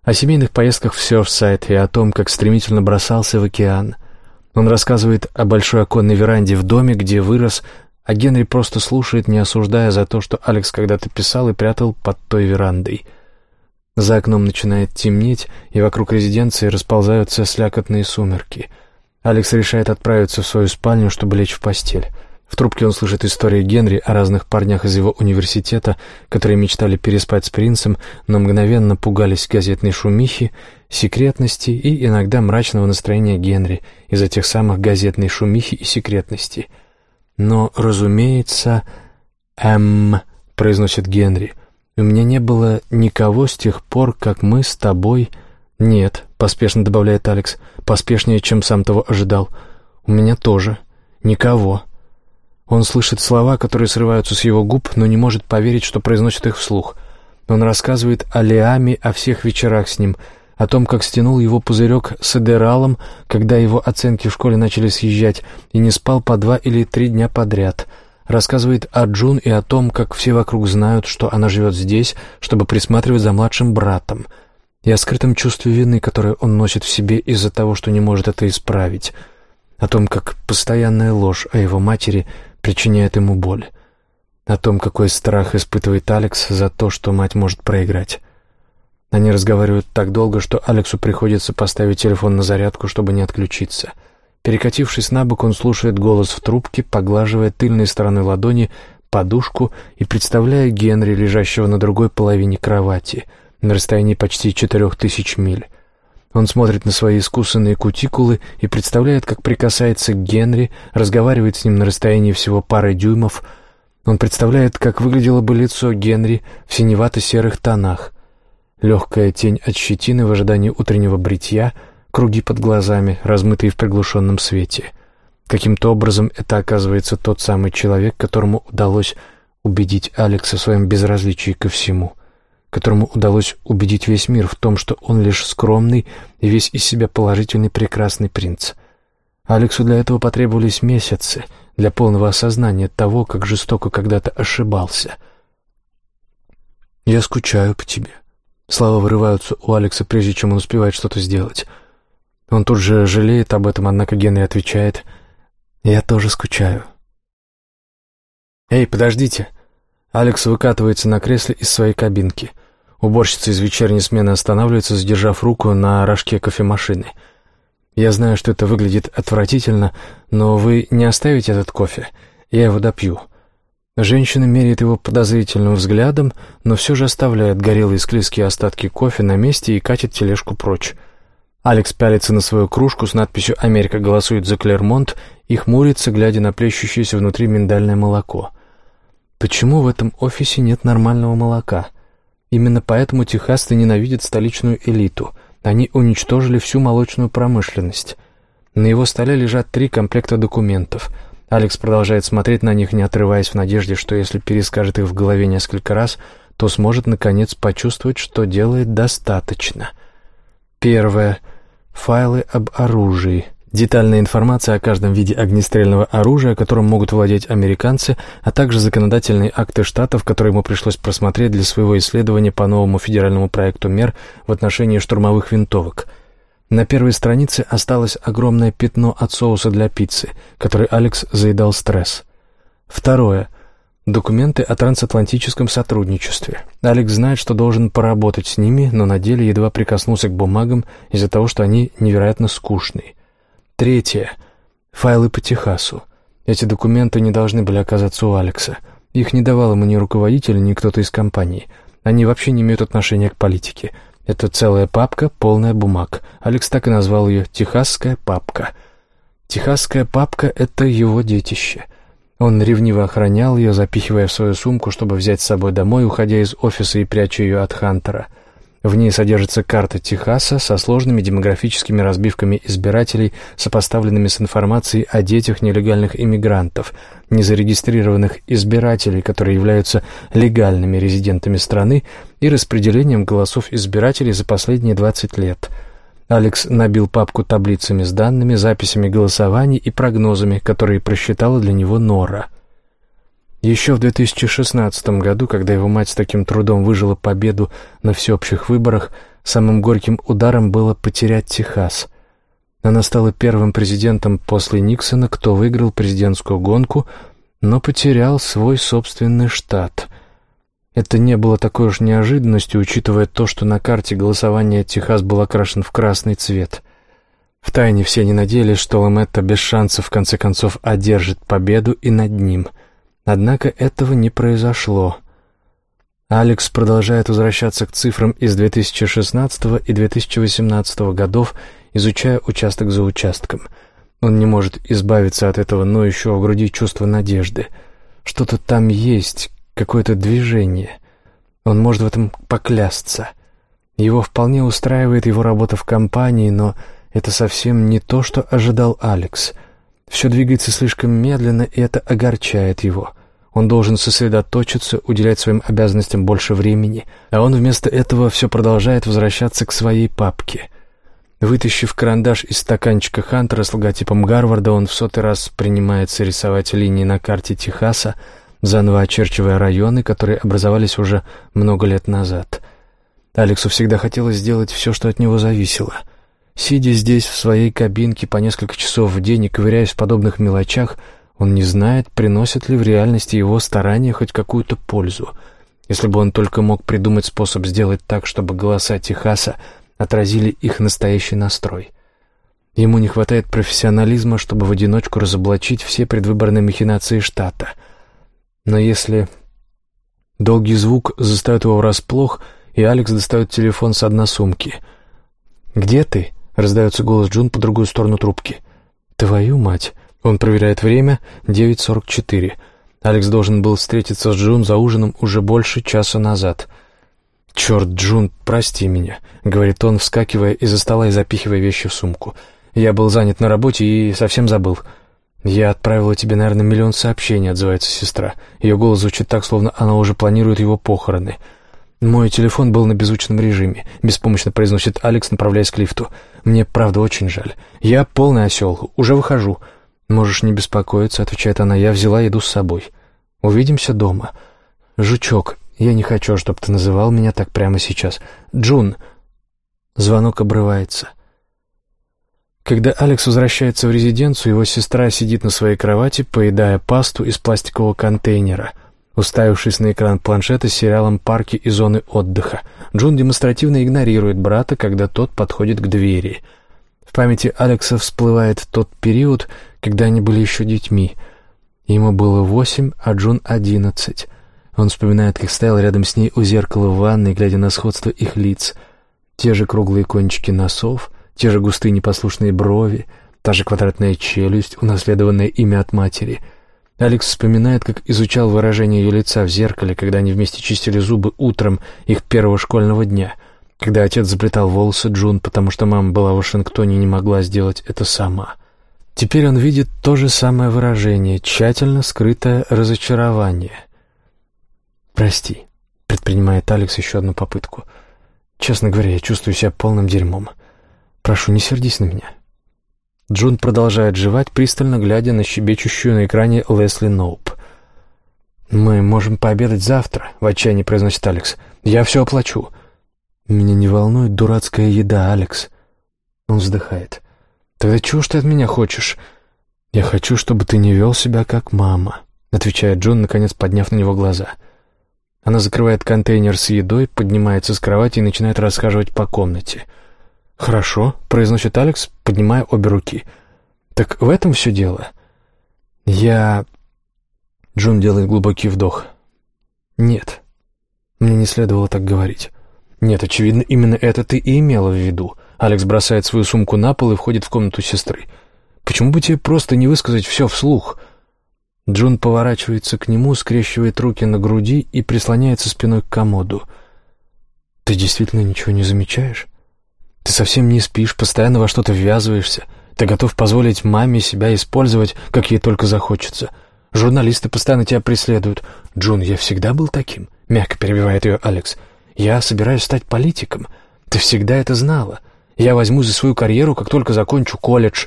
о семейных поездках в Сёрфсайд и о том, как стремительно бросался в океан. Он рассказывает о большой оконной веранде в доме, где вырос, а Генри просто слушает, не осуждая за то, что Алекс когда-то писал и прятал под той верандой. За окном начинает темнеть, и вокруг резиденции расползаются слякотные сумерки. Алекс решает отправиться в свою спальню, чтобы лечь в постель. В трубке он слышит истории Генри о разных парнях из его университета, которые мечтали переспать с принцем, но мгновенно пугались газетной шумихи, секретности и иногда мрачного настроения Генри из-за тех самых газетной шумихи и секретности. Но, разумеется, «Эм», — произносит Генри, — «у меня не было никого с тех пор, как мы с тобой...» «Нет», — поспешно добавляет Алекс, — «поспешнее, чем сам того ожидал. У меня тоже. Никого». Он слышит слова, которые срываются с его губ, но не может поверить, что произносит их вслух. Он рассказывает о Лиаме, о всех вечерах с ним, о том, как стянул его пузырек с эдералом, когда его оценки в школе начали съезжать, и не спал по два или три дня подряд. Рассказывает о Джун и о том, как все вокруг знают, что она живет здесь, чтобы присматривать за младшим братом, и о скрытом чувстве вины, которое он носит в себе из-за того, что не может это исправить, о том, как постоянная ложь о его матери — причиняет ему боль. О том, какой страх испытывает Алекс за то, что мать может проиграть. Они разговаривают так долго, что Алексу приходится поставить телефон на зарядку, чтобы не отключиться. Перекатившись на бок, он слушает голос в трубке, поглаживая тыльной стороной ладони подушку и представляя Генри, лежащего на другой половине кровати, на расстоянии почти четырех тысяч миль. Он смотрит на свои искусанные кутикулы и представляет, как прикасается к Генри, разговаривает с ним на расстоянии всего пары дюймов. Он представляет, как выглядело бы лицо Генри в синевато-серых тонах. Легкая тень от щетины в ожидании утреннего бритья, круги под глазами, размытые в приглушенном свете. Каким-то образом это оказывается тот самый человек, которому удалось убедить Алекса в своем безразличии ко всему которому удалось убедить весь мир в том, что он лишь скромный и весь из себя положительный прекрасный принц. Алексу для этого потребовались месяцы, для полного осознания того, как жестоко когда-то ошибался. «Я скучаю по тебе». Слова вырываются у Алекса, прежде чем он успевает что-то сделать. Он тут же жалеет об этом, однако Генри отвечает «Я тоже скучаю». «Эй, подождите!» Алекс выкатывается на кресле из своей кабинки. Уборщица из вечерней смены останавливается, задержав руку на рожке кофемашины. «Я знаю, что это выглядит отвратительно, но вы не оставите этот кофе? Я его допью». Женщина меряет его подозрительным взглядом, но все же оставляет горелые склизкие остатки кофе на месте и катит тележку прочь. Алекс пялится на свою кружку с надписью «Америка голосует за Клермонт» и хмурится, глядя на плещущееся внутри миндальное молоко. Почему в этом офисе нет нормального молока? Именно поэтому техасцы ненавидят столичную элиту. Они уничтожили всю молочную промышленность. На его столе лежат три комплекта документов. Алекс продолжает смотреть на них, не отрываясь в надежде, что если перескажет их в голове несколько раз, то сможет, наконец, почувствовать, что делает достаточно. Первое — Файлы об оружии. Детальная информация о каждом виде огнестрельного оружия, которым могут владеть американцы, а также законодательные акты штатов, которые ему пришлось просмотреть для своего исследования по новому федеральному проекту мер в отношении штурмовых винтовок. На первой странице осталось огромное пятно от соуса для пиццы, который Алекс заедал стресс. Второе. Документы о трансатлантическом сотрудничестве. Алекс знает, что должен поработать с ними, но на деле едва прикоснулся к бумагам из-за того, что они невероятно скучные. Третье. Файлы по Техасу. Эти документы не должны были оказаться у Алекса. Их не давал ему ни руководитель, ни кто-то из компании. Они вообще не имеют отношения к политике. Это целая папка, полная бумаг. Алекс так и назвал ее «Техасская папка». «Техасская папка» — это его детище — он ревниво охранял ее, запихивая в свою сумку, чтобы взять с собой домой, уходя из офиса и пряча ее от Хантера. В ней содержится карта Техаса со сложными демографическими разбивками избирателей, сопоставленными с информацией о детях нелегальных иммигрантов, незарегистрированных избирателей, которые являются легальными резидентами страны, и распределением голосов избирателей за последние 20 лет – Алекс набил папку таблицами с данными, записями голосований и прогнозами, которые просчитала для него Нора. Еще в 2016 году, когда его мать с таким трудом выжила победу на всеобщих выборах, самым горьким ударом было потерять Техас. Она стала первым президентом после Никсона, кто выиграл президентскую гонку, но потерял свой собственный штат — это не было такой уж неожиданностью, учитывая то, что на карте голосования Техас был окрашен в красный цвет. Втайне все не надеялись, что Ламетта без шансов в конце концов одержит победу и над ним. Однако этого не произошло. Алекс продолжает возвращаться к цифрам из 2016 и 2018 годов, изучая участок за участком. Он не может избавиться от этого ноющего в груди чувства надежды. Что-то там есть, какое-то движение. Он может в этом поклясться. Его вполне устраивает его работа в компании, но это совсем не то, что ожидал Алекс. Все двигается слишком медленно, и это огорчает его. Он должен сосредоточиться, уделять своим обязанностям больше времени, а он вместо этого все продолжает возвращаться к своей папке. Вытащив карандаш из стаканчика Хантера с логотипом Гарварда, он в сотый раз принимается рисовать линии на карте Техаса, заново очерчивая районы, которые образовались уже много лет назад. Алексу всегда хотелось сделать все, что от него зависело. Сидя здесь, в своей кабинке, по несколько часов в день и ковыряясь в подобных мелочах, он не знает, приносят ли в реальности его старания хоть какую-то пользу. Если бы он только мог придумать способ сделать так, чтобы голоса Техаса отразили их настоящий настрой. Ему не хватает профессионализма, чтобы в одиночку разоблачить все предвыборные махинации штата — но если... Долгий звук заставит его врасплох, и Алекс достает телефон с одной сумки. «Где ты?» — раздается голос Джун по другую сторону трубки. «Твою мать!» Он проверяет время — 9.44. Алекс должен был встретиться с Джун за ужином уже больше часа назад. «Черт, Джун, прости меня», — говорит он, вскакивая из-за стола и запихивая вещи в сумку. «Я был занят на работе и совсем забыл». «Я отправила тебе, наверное, миллион сообщений», — отзывается сестра. Ее голос звучит так, словно она уже планирует его похороны. «Мой телефон был на беззвучном режиме», — беспомощно произносит Алекс, направляясь к лифту. «Мне, правда, очень жаль. Я полный осел. Уже выхожу». «Можешь не беспокоиться», — отвечает она. «Я взяла еду с собой. Увидимся дома». «Жучок, я не хочу, чтобы ты называл меня так прямо сейчас. Джун». Звонок обрывается. Когда Алекс возвращается в резиденцию, его сестра сидит на своей кровати, поедая пасту из пластикового контейнера. уставившись на экран планшета с сериалом «Парки и зоны отдыха». Джун демонстративно игнорирует брата, когда тот подходит к двери. В памяти Алекса всплывает тот период, когда они были еще детьми. Ему было восемь, а Джун — одиннадцать. Он вспоминает, как стоял рядом с ней у зеркала в ванной, глядя на сходство их лиц. Те же круглые кончики носов, те же густые непослушные брови, та же квадратная челюсть, унаследованное имя от матери. Алекс вспоминает, как изучал выражение ее лица в зеркале, когда они вместе чистили зубы утром их первого школьного дня, когда отец заплетал волосы Джун, потому что мама была в Вашингтоне и не могла сделать это сама. Теперь он видит то же самое выражение, тщательно скрытое разочарование. «Прости», — предпринимает Алекс еще одну попытку. «Честно говоря, я чувствую себя полным дерьмом. Прошу, не сердись на меня». Джун продолжает жевать, пристально глядя на щебечущую на экране Лесли Ноуп. «Мы можем пообедать завтра», — в отчаянии произносит Алекс. «Я все оплачу». «Меня не волнует дурацкая еда, Алекс». Он вздыхает. «Тогда чего ж ты от меня хочешь?» «Я хочу, чтобы ты не вел себя как мама», — отвечает Джон, наконец подняв на него глаза. Она закрывает контейнер с едой, поднимается с кровати и начинает расхаживать по комнате. «Хорошо», — произносит Алекс, поднимая обе руки. «Так в этом все дело?» «Я...» Джон делает глубокий вдох. «Нет, мне не следовало так говорить». «Нет, очевидно, именно это ты и имела в виду. Алекс бросает свою сумку на пол и входит в комнату сестры. «Почему бы тебе просто не высказать все вслух?» Джун поворачивается к нему, скрещивает руки на груди и прислоняется спиной к комоду. «Ты действительно ничего не замечаешь? Ты совсем не спишь, постоянно во что-то ввязываешься. Ты готов позволить маме себя использовать, как ей только захочется. Журналисты постоянно тебя преследуют. Джун, я всегда был таким», — мягко перебивает ее Алекс. «Я собираюсь стать политиком. Ты всегда это знала. Я возьму за свою карьеру, как только закончу колледж.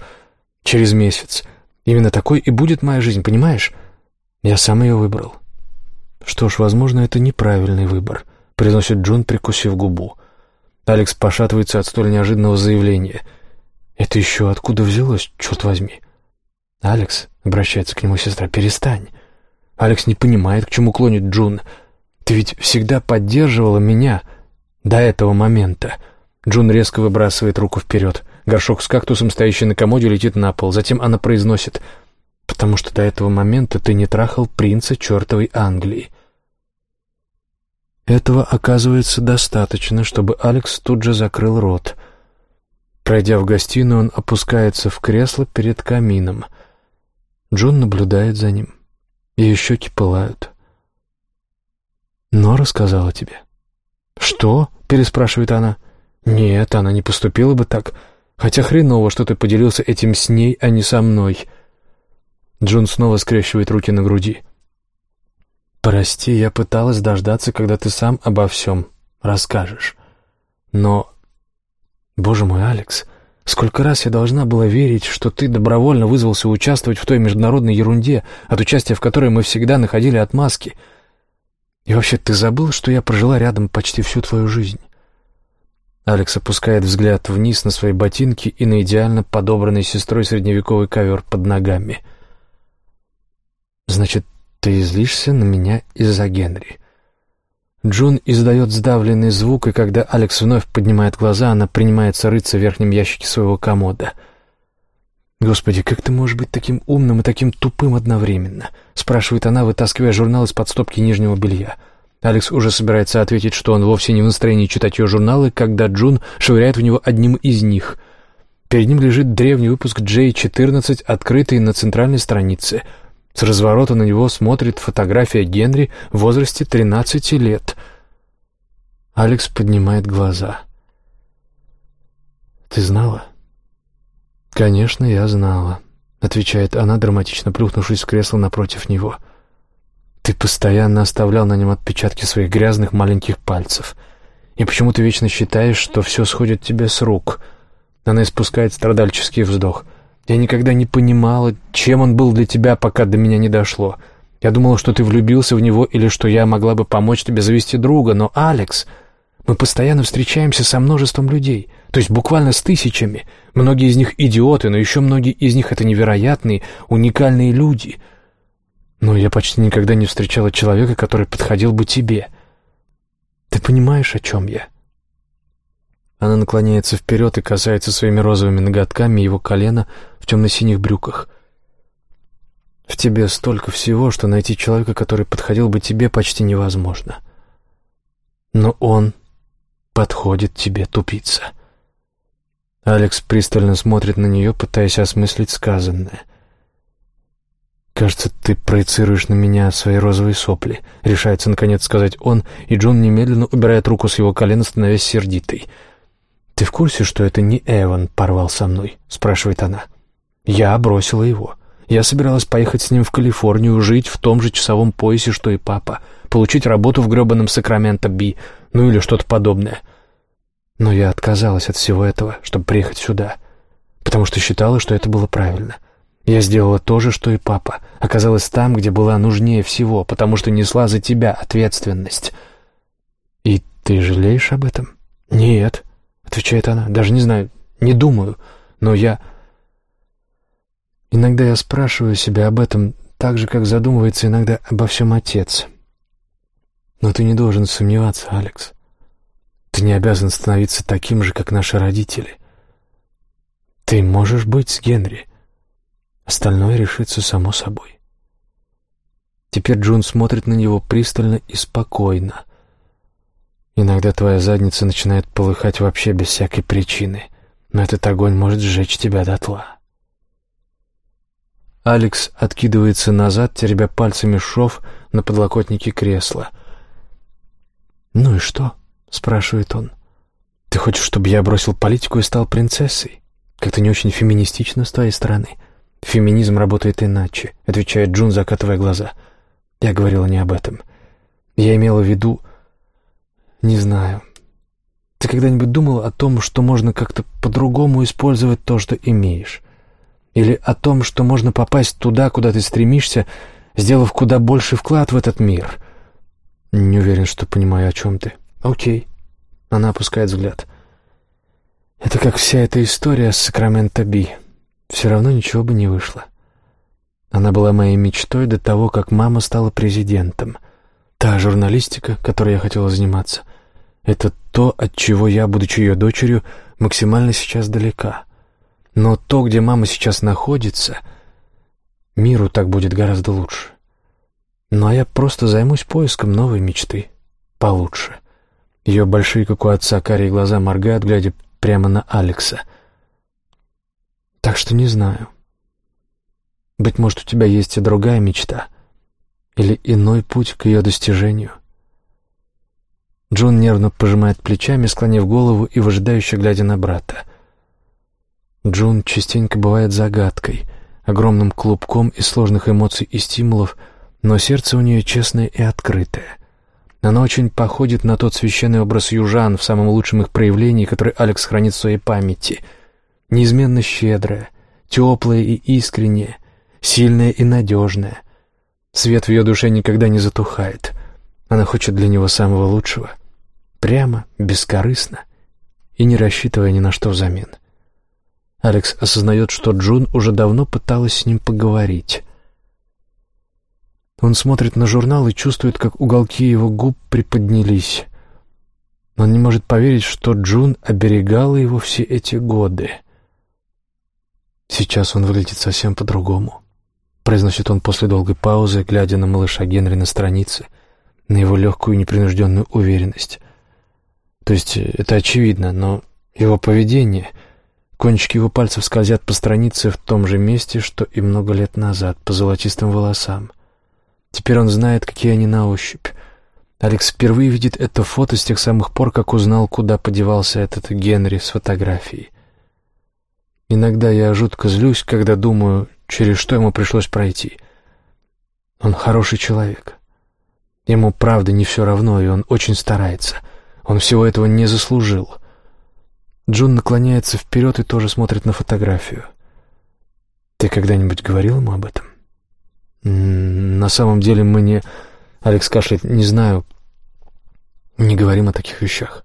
Через месяц. Именно такой и будет моя жизнь, понимаешь? Я сам ее выбрал. Что ж, возможно, это неправильный выбор, произносит Джон, прикусив губу. Алекс пошатывается от столь неожиданного заявления. Это еще откуда взялось, черт возьми? Алекс, обращается к нему сестра, перестань. Алекс не понимает, к чему клонит Джун. Ты ведь всегда поддерживала меня до этого момента. Джун резко выбрасывает руку вперед. Горшок с кактусом, стоящий на комоде, летит на пол. Затем она произносит «Потому что до этого момента ты не трахал принца чертовой Англии». Этого оказывается достаточно, чтобы Алекс тут же закрыл рот. Пройдя в гостиную, он опускается в кресло перед камином. Джон наблюдает за ним. Ее щеки пылают. «Нора сказала тебе». «Что?» — переспрашивает она. «Нет, она не поступила бы так. Хотя хреново, что ты поделился этим с ней, а не со мной». Джун снова скрещивает руки на груди. «Прости, я пыталась дождаться, когда ты сам обо всем расскажешь. Но... Боже мой, Алекс, сколько раз я должна была верить, что ты добровольно вызвался участвовать в той международной ерунде, от участия в которой мы всегда находили отмазки. И вообще, ты забыл, что я прожила рядом почти всю твою жизнь?» Алекс опускает взгляд вниз на свои ботинки и на идеально подобранный сестрой средневековый ковер под ногами. «Значит, ты злишься на меня из-за Генри?» Джун издает сдавленный звук, и когда Алекс вновь поднимает глаза, она принимается рыться в верхнем ящике своего комода. «Господи, как ты можешь быть таким умным и таким тупым одновременно?» — спрашивает она, вытаскивая журнал из-под стопки нижнего белья. Алекс уже собирается ответить, что он вовсе не в настроении читать ее журналы, когда Джун швыряет в него одним из них. Перед ним лежит древний выпуск J14, открытый на центральной странице. С разворота на него смотрит фотография Генри в возрасте 13 лет. Алекс поднимает глаза. «Ты знала?» «Конечно, я знала», — отвечает она, драматично плюхнувшись в кресло напротив него. «Я ты постоянно оставлял на нем отпечатки своих грязных маленьких пальцев. И почему ты вечно считаешь, что все сходит тебе с рук? Она испускает страдальческий вздох. Я никогда не понимала, чем он был для тебя, пока до меня не дошло. Я думала, что ты влюбился в него или что я могла бы помочь тебе завести друга, но, Алекс, мы постоянно встречаемся со множеством людей, то есть буквально с тысячами. Многие из них идиоты, но еще многие из них — это невероятные, уникальные люди — Но я почти никогда не встречала человека, который подходил бы тебе. Ты понимаешь, о чем я?» Она наклоняется вперед и касается своими розовыми ноготками его колена в темно-синих брюках. «В тебе столько всего, что найти человека, который подходил бы тебе, почти невозможно. Но он подходит тебе, тупица». Алекс пристально смотрит на нее, пытаясь осмыслить сказанное. «Кажется, ты проецируешь на меня свои розовые сопли», — решается наконец сказать он, и Джон немедленно убирает руку с его колена, становясь сердитой. «Ты в курсе, что это не Эван порвал со мной?» — спрашивает она. «Я бросила его. Я собиралась поехать с ним в Калифорнию, жить в том же часовом поясе, что и папа, получить работу в гребаном Сакраменто-Би, ну или что-то подобное. Но я отказалась от всего этого, чтобы приехать сюда, потому что считала, что это было правильно». Я сделала то же, что и папа. Оказалась там, где была нужнее всего, потому что несла за тебя ответственность. И ты жалеешь об этом? Нет, отвечает она. Даже не знаю, не думаю. Но я... Иногда я спрашиваю себя об этом так же, как задумывается иногда обо всем отец. Но ты не должен сомневаться, Алекс. Ты не обязан становиться таким же, как наши родители. Ты можешь быть с Генри. Остальное решится само собой. Теперь Джун смотрит на него пристально и спокойно. Иногда твоя задница начинает полыхать вообще без всякой причины, но этот огонь может сжечь тебя дотла. Алекс откидывается назад, теребя пальцами шов на подлокотнике кресла. «Ну и что?» — спрашивает он. «Ты хочешь, чтобы я бросил политику и стал принцессой? Как-то не очень феминистично с твоей стороны». «Феминизм работает иначе», — отвечает Джун, закатывая глаза. «Я говорила не об этом. Я имела в виду... Не знаю. Ты когда-нибудь думал о том, что можно как-то по-другому использовать то, что имеешь? Или о том, что можно попасть туда, куда ты стремишься, сделав куда больший вклад в этот мир?» «Не уверен, что понимаю, о чем ты». «Окей». Она опускает взгляд. «Это как вся эта история с Сакраменто Би» все равно ничего бы не вышло. Она была моей мечтой до того, как мама стала президентом. Та журналистика, которой я хотела заниматься, это то, от чего я, будучи ее дочерью, максимально сейчас далека. Но то, где мама сейчас находится, миру так будет гораздо лучше. Ну а я просто займусь поиском новой мечты. Получше. Ее большие, как у отца, карие глаза моргают, глядя прямо на Алекса — так что не знаю. Быть может, у тебя есть и другая мечта, или иной путь к ее достижению. Джон нервно пожимает плечами, склонив голову и выжидающе глядя на брата. Джун частенько бывает загадкой, огромным клубком из сложных эмоций и стимулов, но сердце у нее честное и открытое. Она очень походит на тот священный образ южан в самом лучшем их проявлении, который Алекс хранит в своей памяти — неизменно щедрая, теплая и искренняя, сильная и надежная. Свет в ее душе никогда не затухает. Она хочет для него самого лучшего. Прямо, бескорыстно и не рассчитывая ни на что взамен. Алекс осознает, что Джун уже давно пыталась с ним поговорить. Он смотрит на журнал и чувствует, как уголки его губ приподнялись. Он не может поверить, что Джун оберегала его все эти годы. Сейчас он выглядит совсем по-другому. Произносит он после долгой паузы, глядя на малыша Генри на странице, на его легкую непринужденную уверенность. То есть это очевидно, но его поведение... Кончики его пальцев скользят по странице в том же месте, что и много лет назад, по золотистым волосам. Теперь он знает, какие они на ощупь. Алекс впервые видит это фото с тех самых пор, как узнал, куда подевался этот Генри с фотографией. Иногда я жутко злюсь, когда думаю, через что ему пришлось пройти. Он хороший человек. Ему, правда, не все равно, и он очень старается. Он всего этого не заслужил. Джун наклоняется вперед и тоже смотрит на фотографию. «Ты когда-нибудь говорил ему об этом?» «На самом деле мы не...» Алекс кашляет. «Не знаю. Не говорим о таких вещах».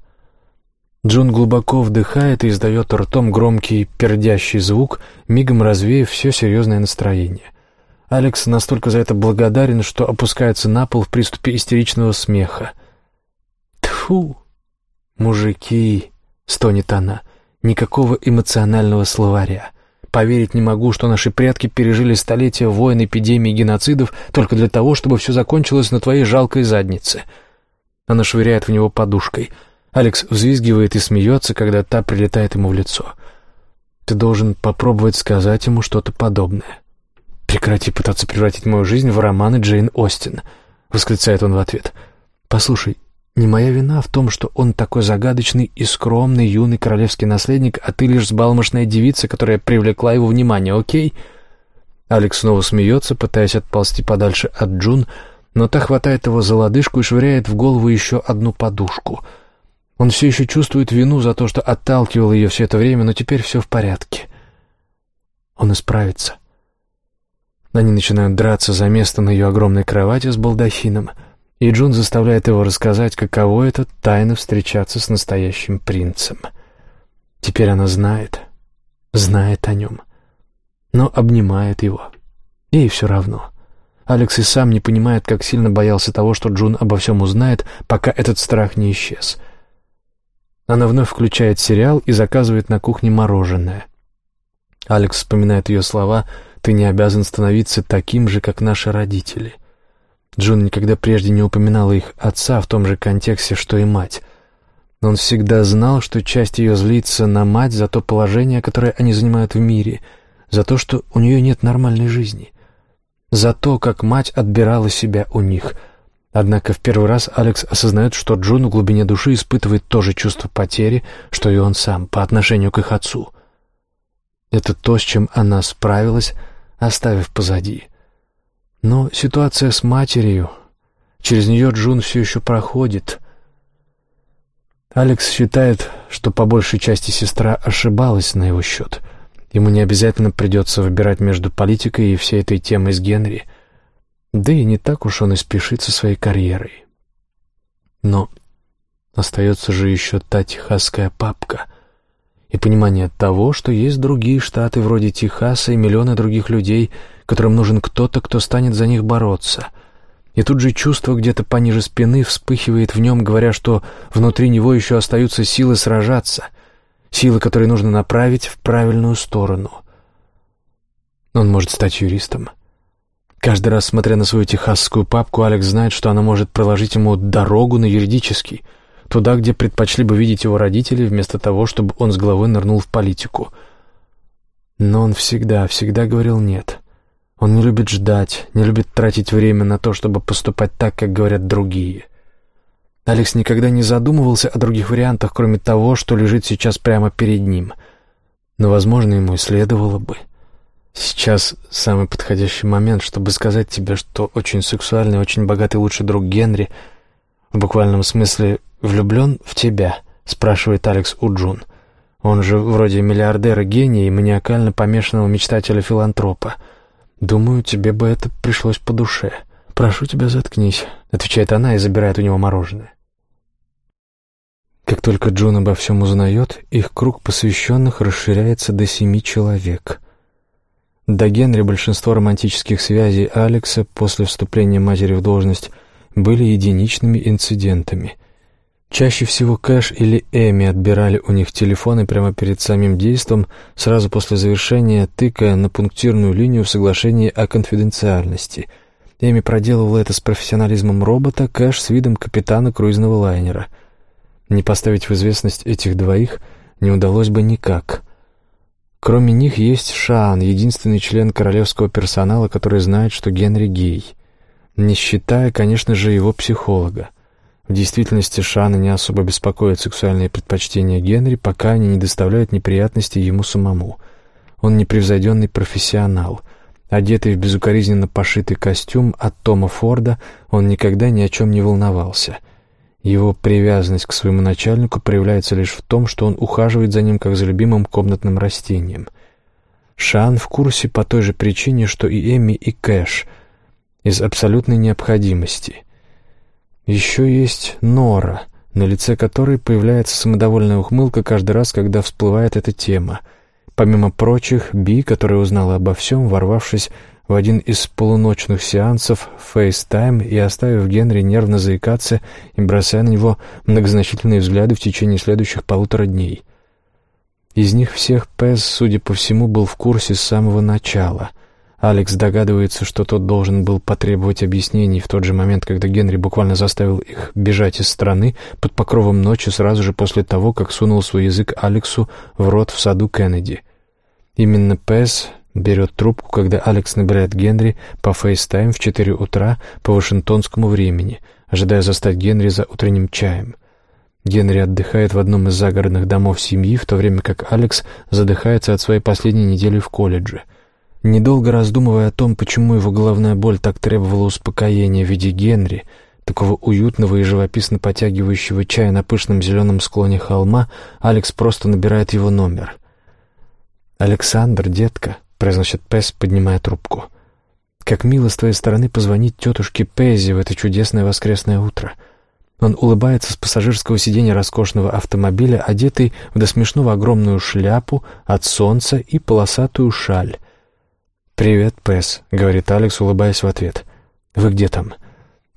Джон глубоко вдыхает и издает ртом громкий пердящий звук, мигом развеяв все серьезное настроение. Алекс настолько за это благодарен, что опускается на пол в приступе истеричного смеха. Тфу, мужики!» — стонет она. «Никакого эмоционального словаря. Поверить не могу, что наши предки пережили столетия войн, эпидемий, геноцидов только для того, чтобы все закончилось на твоей жалкой заднице». Она швыряет в него подушкой. Алекс взвизгивает и смеется, когда та прилетает ему в лицо. «Ты должен попробовать сказать ему что-то подобное». «Прекрати пытаться превратить мою жизнь в романы Джейн Остин», — восклицает он в ответ. «Послушай, не моя вина в том, что он такой загадочный и скромный юный королевский наследник, а ты лишь взбалмошная девица, которая привлекла его внимание, окей?» Алекс снова смеется, пытаясь отползти подальше от Джун, но та хватает его за лодыжку и швыряет в голову еще одну подушку. Он все еще чувствует вину за то, что отталкивал ее все это время, но теперь все в порядке. Он исправится. Они начинают драться за место на ее огромной кровати с балдахином, и Джун заставляет его рассказать, каково это тайно встречаться с настоящим принцем. Теперь она знает, знает о нем, но обнимает его. Ей все равно. Алекс и сам не понимает, как сильно боялся того, что Джун обо всем узнает, пока этот страх не исчез. Она вновь включает сериал и заказывает на кухне мороженое. Алекс вспоминает ее слова — ты не обязан становиться таким же, как наши родители. Джун никогда прежде не упоминала их отца в том же контексте, что и мать. Но он всегда знал, что часть ее злится на мать за то положение, которое они занимают в мире, за то, что у нее нет нормальной жизни, за то, как мать отбирала себя у них. Однако в первый раз Алекс осознает, что Джун в глубине души испытывает то же чувство потери, что и он сам по отношению к их отцу. Это то, с чем она справилась, оставив позади. Но ситуация с матерью, через нее Джун все еще проходит. Алекс считает, что по большей части сестра ошибалась на его счет. Ему не обязательно придется выбирать между политикой и всей этой темой с Генри. Да и не так уж он и спешит со своей карьерой. Но остается же еще та техасская папка — и понимание того, что есть другие штаты вроде Техаса и миллионы других людей, которым нужен кто-то, кто станет за них бороться. И тут же чувство где-то пониже спины вспыхивает в нем, говоря, что внутри него еще остаются силы сражаться, силы, которые нужно направить в правильную сторону. Он может стать юристом. Каждый раз, смотря на свою техасскую папку, Алекс знает, что она может проложить ему дорогу на юридический – Туда, где предпочли бы видеть его родители, вместо того, чтобы он с головой нырнул в политику. Но он всегда, всегда говорил «нет». Он не любит ждать, не любит тратить время на то, чтобы поступать так, как говорят другие. Алекс никогда не задумывался о других вариантах, кроме того, что лежит сейчас прямо перед ним. Но, возможно, ему и следовало бы. Сейчас самый подходящий момент, чтобы сказать тебе, что очень сексуальный, очень богатый лучший друг Генри, в буквальном смысле влюблен в тебя?» — спрашивает Алекс у Джун. Он же вроде миллиардера гения и маниакально помешанного мечтателя-филантропа. Думаю, тебе бы это пришлось по душе. Прошу тебя, заткнись», — отвечает она и забирает у него мороженое. Как только Джун обо всем узнает, их круг посвященных расширяется до семи человек. До Генри большинство романтических связей Алекса после вступления матери в должность были единичными инцидентами — Чаще всего Кэш или Эми отбирали у них телефоны прямо перед самим действом, сразу после завершения, тыкая на пунктирную линию в соглашении о конфиденциальности. Эми проделывала это с профессионализмом робота, Кэш с видом капитана круизного лайнера. Не поставить в известность этих двоих не удалось бы никак. Кроме них есть Шаан, единственный член королевского персонала, который знает, что Генри гей. Не считая, конечно же, его психолога. В действительности Шана не особо беспокоит сексуальные предпочтения Генри, пока они не доставляют неприятностей ему самому. Он непревзойденный профессионал. Одетый в безукоризненно пошитый костюм от Тома Форда, он никогда ни о чем не волновался. Его привязанность к своему начальнику проявляется лишь в том, что он ухаживает за ним как за любимым комнатным растением. Шан в курсе по той же причине, что и Эми, и Кэш, из абсолютной необходимости — еще есть Нора, на лице которой появляется самодовольная ухмылка каждый раз, когда всплывает эта тема. Помимо прочих, Би, которая узнала обо всем, ворвавшись в один из полуночных сеансов FaceTime и оставив Генри нервно заикаться и бросая на него многозначительные взгляды в течение следующих полутора дней. Из них всех Пэс, судя по всему, был в курсе с самого начала. Алекс догадывается, что тот должен был потребовать объяснений в тот же момент, когда Генри буквально заставил их бежать из страны под покровом ночи сразу же после того, как сунул свой язык Алексу в рот в саду Кеннеди. Именно Пэс берет трубку, когда Алекс набирает Генри по FaceTime в 4 утра по вашингтонскому времени, ожидая застать Генри за утренним чаем. Генри отдыхает в одном из загородных домов семьи, в то время как Алекс задыхается от своей последней недели в колледже — Недолго раздумывая о том, почему его головная боль так требовала успокоения в виде Генри, такого уютного и живописно потягивающего чая на пышном зеленом склоне холма, Алекс просто набирает его номер. «Александр, детка», — произносит Пес, поднимая трубку. «Как мило с твоей стороны позвонить тетушке Пези в это чудесное воскресное утро». Он улыбается с пассажирского сиденья роскошного автомобиля, одетый в до смешного огромную шляпу от солнца и полосатую шаль. «Привет, Пэс», — говорит Алекс, улыбаясь в ответ. «Вы где там?»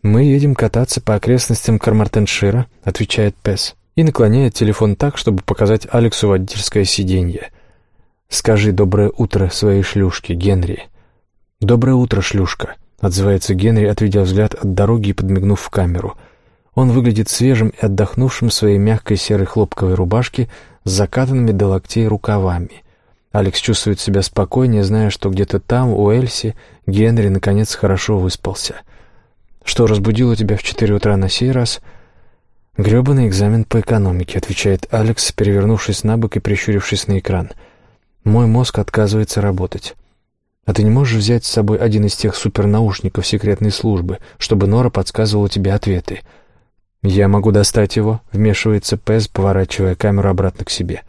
«Мы едем кататься по окрестностям Кармартеншира», — отвечает Пэс, и наклоняет телефон так, чтобы показать Алексу водительское сиденье. «Скажи доброе утро своей шлюшке, Генри». «Доброе утро, шлюшка», — отзывается Генри, отведя взгляд от дороги и подмигнув в камеру. Он выглядит свежим и отдохнувшим своей мягкой серой хлопковой рубашке с закатанными до локтей рукавами — Алекс чувствует себя спокойнее, зная, что где-то там, у Эльси, Генри наконец хорошо выспался. «Что разбудило тебя в четыре утра на сей раз?» «Гребаный экзамен по экономике», — отвечает Алекс, перевернувшись на бок и прищурившись на экран. «Мой мозг отказывается работать. А ты не можешь взять с собой один из тех супернаушников секретной службы, чтобы Нора подсказывала тебе ответы?» «Я могу достать его», — вмешивается Пэз, поворачивая камеру обратно к себе.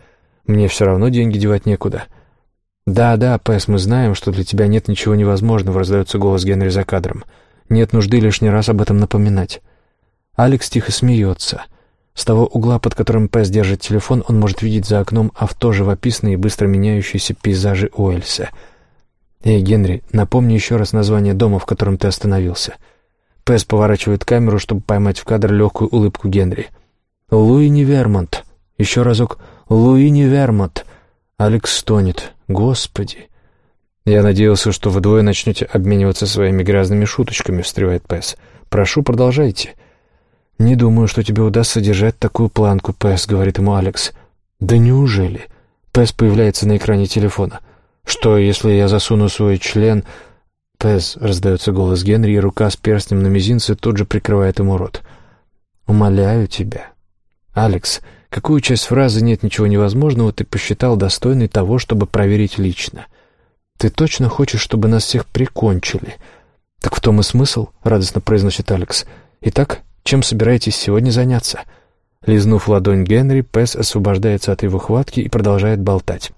«Я мне все равно деньги девать некуда». «Да, да, Пэс, мы знаем, что для тебя нет ничего невозможного», — раздается голос Генри за кадром. «Нет нужды лишний раз об этом напоминать». Алекс тихо смеется. С того угла, под которым Пэс держит телефон, он может видеть за окном авто живописные и быстро меняющиеся пейзажи Уэльса. «Эй, Генри, напомни еще раз название дома, в котором ты остановился». Пэс поворачивает камеру, чтобы поймать в кадр легкую улыбку Генри. «Луини Вермонт». Еще разок Луини Вермот. Алекс стонет. Господи. Я надеялся, что вы двое начнете обмениваться своими грязными шуточками, встревает Пэс. Прошу, продолжайте. Не думаю, что тебе удастся держать такую планку, Пэс, говорит ему Алекс. Да неужели? Пэс появляется на экране телефона. Что, если я засуну свой член... Пэс, раздается голос Генри, и рука с перстнем на мизинце тут же прикрывает ему рот. «Умоляю тебя». «Алекс, Какую часть фразы «нет ничего невозможного» ты посчитал достойной того, чтобы проверить лично? Ты точно хочешь, чтобы нас всех прикончили? Так в том и смысл, — радостно произносит Алекс. Итак, чем собираетесь сегодня заняться? Лизнув ладонь Генри, Пес освобождается от его хватки и продолжает болтать.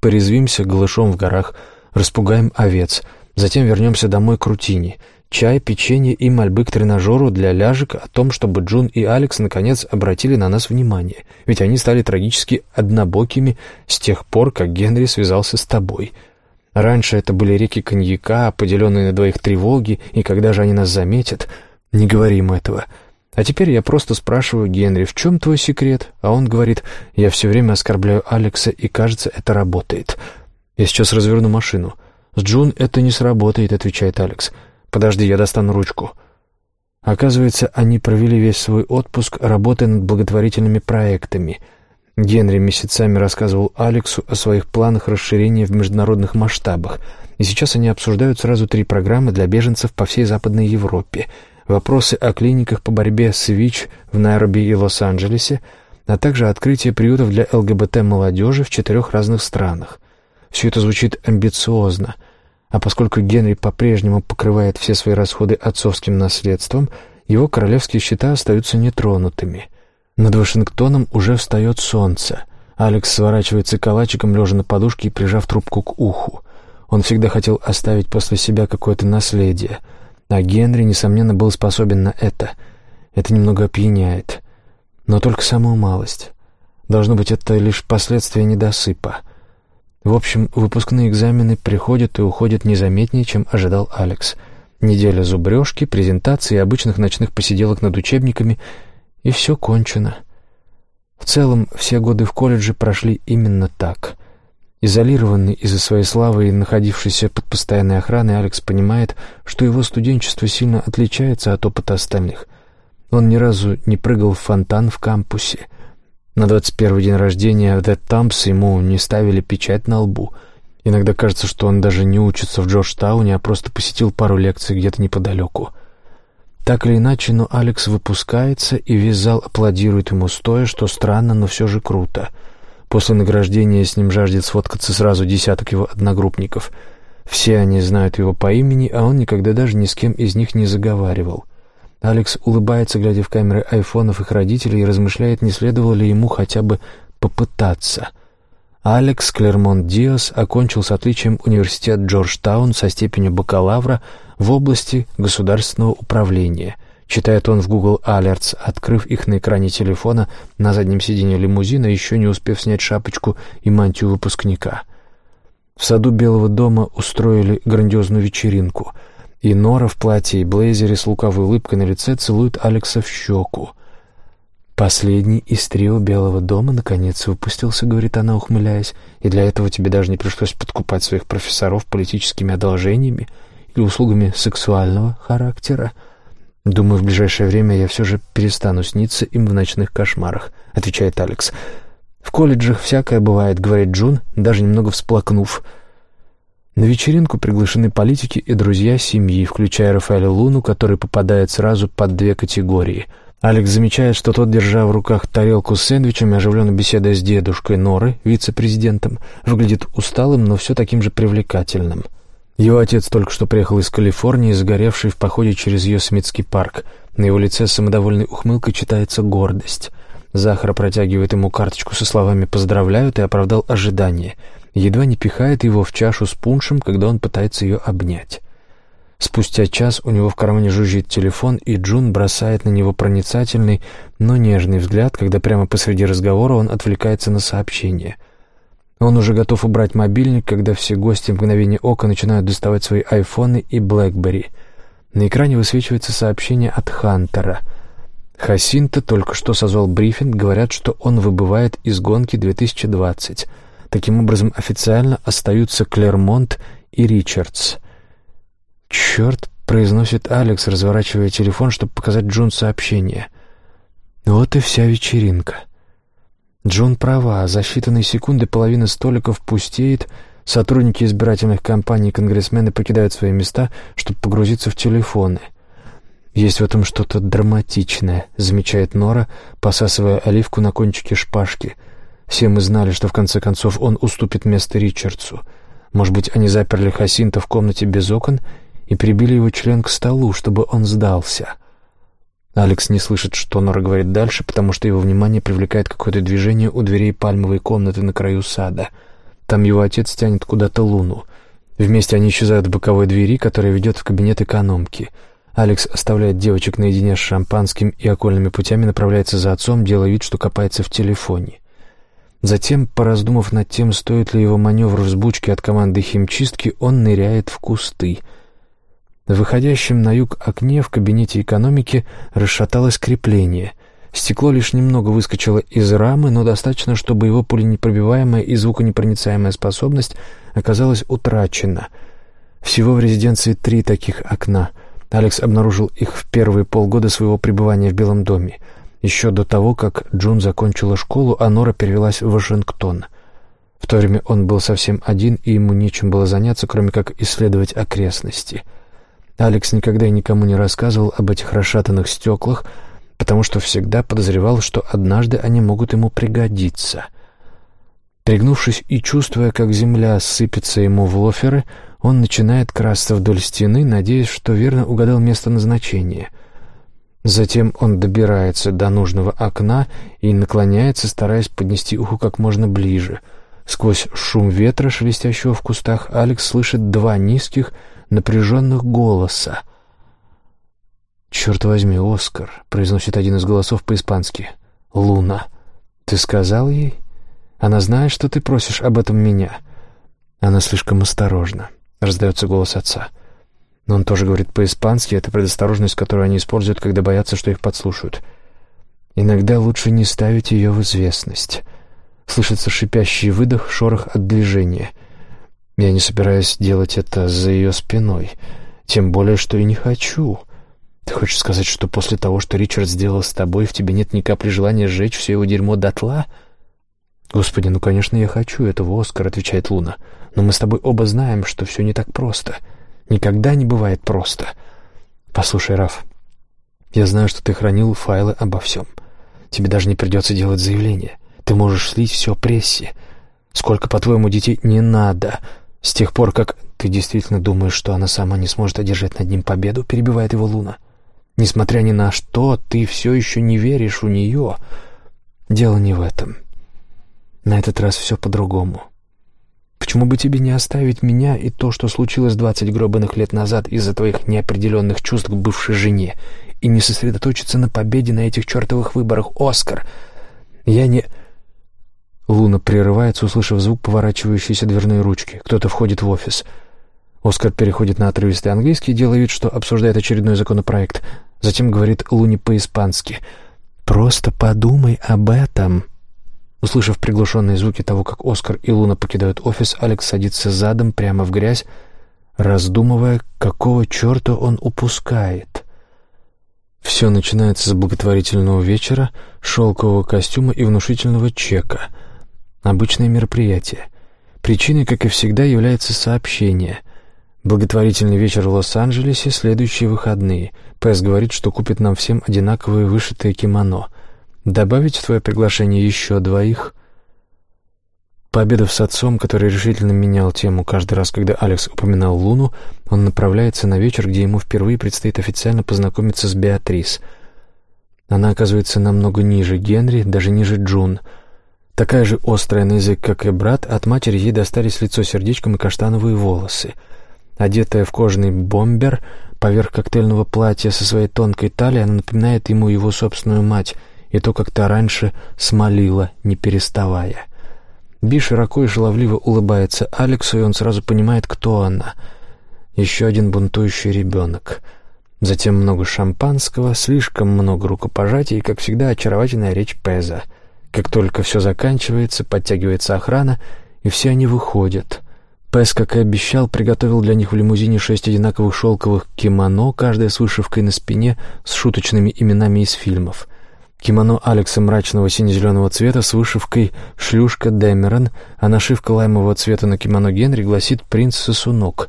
Порезвимся голышом в горах, распугаем овец, затем вернемся домой к рутине — чай, печенье и мольбы к тренажеру для ляжек о том, чтобы Джун и Алекс наконец обратили на нас внимание, ведь они стали трагически однобокими с тех пор, как Генри связался с тобой. Раньше это были реки коньяка, поделенные на двоих тревоги, и когда же они нас заметят? Не говорим этого. А теперь я просто спрашиваю Генри, в чем твой секрет? А он говорит, я все время оскорбляю Алекса, и кажется, это работает. Я сейчас разверну машину. «С Джун это не сработает», — отвечает Алекс. «Подожди, я достану ручку». Оказывается, они провели весь свой отпуск, работая над благотворительными проектами. Генри месяцами рассказывал Алексу о своих планах расширения в международных масштабах, и сейчас они обсуждают сразу три программы для беженцев по всей Западной Европе. Вопросы о клиниках по борьбе с ВИЧ в Найроби и Лос-Анджелесе, а также открытие приютов для ЛГБТ-молодежи в четырех разных странах. Все это звучит амбициозно — а поскольку Генри по-прежнему покрывает все свои расходы отцовским наследством, его королевские счета остаются нетронутыми. Над Вашингтоном уже встает солнце. Алекс сворачивается калачиком, лежа на подушке и прижав трубку к уху. Он всегда хотел оставить после себя какое-то наследие, а Генри, несомненно, был способен на это. Это немного опьяняет. Но только самую малость. Должно быть, это лишь последствия недосыпа — В общем, выпускные экзамены приходят и уходят незаметнее, чем ожидал Алекс. Неделя зубрежки, презентации, обычных ночных посиделок над учебниками, и все кончено. В целом, все годы в колледже прошли именно так. Изолированный из-за своей славы и находившийся под постоянной охраной, Алекс понимает, что его студенчество сильно отличается от опыта остальных. Он ни разу не прыгал в фонтан в кампусе. На 21 день рождения в The Тампс ему не ставили печать на лбу. Иногда кажется, что он даже не учится в Джорджтауне, а просто посетил пару лекций где-то неподалеку. Так или иначе, но Алекс выпускается, и весь зал аплодирует ему стоя, что странно, но все же круто — После награждения с ним жаждет сфоткаться сразу десяток его одногруппников. Все они знают его по имени, а он никогда даже ни с кем из них не заговаривал. Алекс улыбается, глядя в камеры айфонов их родителей, и размышляет, не следовало ли ему хотя бы попытаться. Алекс Клермонт Диас окончил с отличием университет Джорджтаун со степенью бакалавра в области государственного управления — Читает он в Google Alerts, открыв их на экране телефона на заднем сиденье лимузина, еще не успев снять шапочку и мантию выпускника. В саду Белого дома устроили грандиозную вечеринку, и Нора в платье и блейзере с лукавой улыбкой на лице целует Алекса в щеку. «Последний из трио Белого дома наконец выпустился», — говорит она, ухмыляясь, «и для этого тебе даже не пришлось подкупать своих профессоров политическими одолжениями или услугами сексуального характера». «Думаю, в ближайшее время я все же перестану сниться им в ночных кошмарах», — отвечает Алекс. «В колледжах всякое бывает», — говорит Джун, даже немного всплакнув. На вечеринку приглашены политики и друзья семьи, включая Рафаэля Луну, который попадает сразу под две категории. Алекс замечает, что тот, держа в руках тарелку с сэндвичами, оживленно беседуя с дедушкой Норы, вице-президентом, выглядит усталым, но все таким же привлекательным. Его отец только что приехал из Калифорнии, загоревший в походе через Йосемитский парк. На его лице самодовольной ухмылкой читается гордость. Захар протягивает ему карточку со словами «поздравляют» и оправдал ожидание. Едва не пихает его в чашу с пуншем, когда он пытается ее обнять. Спустя час у него в кармане жужжит телефон, и Джун бросает на него проницательный, но нежный взгляд, когда прямо посреди разговора он отвлекается на сообщение — он уже готов убрать мобильник, когда все гости в мгновение ока начинают доставать свои айфоны и Блэкбери. На экране высвечивается сообщение от Хантера. Хасинта только что созвал брифинг, говорят, что он выбывает из гонки 2020. Таким образом, официально остаются Клермонт и Ричардс. «Черт!» — произносит Алекс, разворачивая телефон, чтобы показать Джун сообщение. «Вот и вся вечеринка». Джон права, за считанные секунды половина столиков пустеет, сотрудники избирательных кампаний и конгрессмены покидают свои места, чтобы погрузиться в телефоны. «Есть в этом что-то драматичное», — замечает Нора, посасывая оливку на кончике шпажки. «Все мы знали, что в конце концов он уступит место Ричардсу. Может быть, они заперли Хасинта в комнате без окон и прибили его член к столу, чтобы он сдался». Алекс не слышит, что Нора говорит дальше, потому что его внимание привлекает какое-то движение у дверей пальмовой комнаты на краю сада. Там его отец тянет куда-то луну. Вместе они исчезают в боковой двери, которая ведет в кабинет экономки. Алекс оставляет девочек наедине с шампанским и окольными путями направляется за отцом, делая вид, что копается в телефоне. Затем, пораздумав над тем, стоит ли его маневр взбучки от команды химчистки, он ныряет в кусты — в выходящем на юг окне в кабинете экономики расшаталось крепление. Стекло лишь немного выскочило из рамы, но достаточно, чтобы его пуленепробиваемая и звуконепроницаемая способность оказалась утрачена. Всего в резиденции три таких окна. Алекс обнаружил их в первые полгода своего пребывания в Белом доме. Еще до того, как Джун закончила школу, а Нора перевелась в Вашингтон. В то время он был совсем один, и ему нечем было заняться, кроме как исследовать окрестности — Алекс никогда никому не рассказывал об этих расшатанных стеклах, потому что всегда подозревал, что однажды они могут ему пригодиться. Пригнувшись и чувствуя, как земля сыпется ему в лоферы, он начинает красться вдоль стены, надеясь, что верно угадал место назначения. Затем он добирается до нужного окна и наклоняется, стараясь поднести ухо как можно ближе. Сквозь шум ветра, шелестящего в кустах, Алекс слышит два низких, напряженных голоса. «Черт возьми, Оскар», — произносит один из голосов по-испански. «Луна, ты сказал ей? Она знает, что ты просишь об этом меня. Она слишком осторожна. Раздается голос отца. Но он тоже говорит по-испански, это предосторожность, которую они используют, когда боятся, что их подслушают. Иногда лучше не ставить ее в известность. Слышится шипящий выдох, шорох от движения. Я не собираюсь делать это за ее спиной. Тем более, что и не хочу. Ты хочешь сказать, что после того, что Ричард сделал с тобой, в тебе нет ни капли желания сжечь все его дерьмо дотла? Господи, ну, конечно, я хочу этого, Оскар, отвечает Луна. Но мы с тобой оба знаем, что все не так просто. Никогда не бывает просто. Послушай, Раф, я знаю, что ты хранил файлы обо всем. Тебе даже не придется делать заявление. Ты можешь слить все прессе. Сколько, по-твоему, детей не надо? С тех пор, как ты действительно думаешь, что она сама не сможет одержать над ним победу, перебивает его Луна. Несмотря ни на что, ты все еще не веришь у нее. Дело не в этом. На этот раз все по-другому. Почему бы тебе не оставить меня и то, что случилось двадцать гробаных лет назад из-за твоих неопределенных чувств к бывшей жене, и не сосредоточиться на победе на этих чертовых выборах, Оскар? Я не... Луна прерывается, услышав звук поворачивающейся дверной ручки. Кто-то входит в офис. Оскар переходит на отрывистый английский, делая вид, что обсуждает очередной законопроект. Затем говорит Луне по-испански. «Просто подумай об этом». Услышав приглушенные звуки того, как Оскар и Луна покидают офис, Алекс садится задом прямо в грязь, раздумывая, какого черта он упускает. Все начинается с благотворительного вечера, шелкового костюма и внушительного чека — Обычное мероприятие. Причиной, как и всегда, является сообщение. Благотворительный вечер в Лос-Анджелесе, следующие выходные. Пэс говорит, что купит нам всем одинаковые вышитые кимоно. Добавить в твое приглашение еще двоих? Пообедав с отцом, который решительно менял тему каждый раз, когда Алекс упоминал Луну, он направляется на вечер, где ему впервые предстоит официально познакомиться с Беатрис. Она оказывается намного ниже Генри, даже ниже Джун — Такая же острая на язык, как и брат, от матери ей достались лицо сердечком и каштановые волосы. Одетая в кожаный бомбер поверх коктейльного платья со своей тонкой талией, она напоминает ему его собственную мать и то, как та раньше смолила, не переставая. Би широко и шаловливо улыбается Алексу, и он сразу понимает, кто она. Еще один бунтующий ребенок. Затем много шампанского, слишком много рукопожатий и, как всегда, очаровательная речь Пеза — как только все заканчивается, подтягивается охрана, и все они выходят. Пэс, как и обещал, приготовил для них в лимузине шесть одинаковых шелковых кимоно, каждая с вышивкой на спине, с шуточными именами из фильмов. Кимоно Алекса мрачного сине-зеленого цвета с вышивкой «Шлюшка Дэмерон», а нашивка лаймового цвета на кимоно Генри гласит «Принц Сосунок».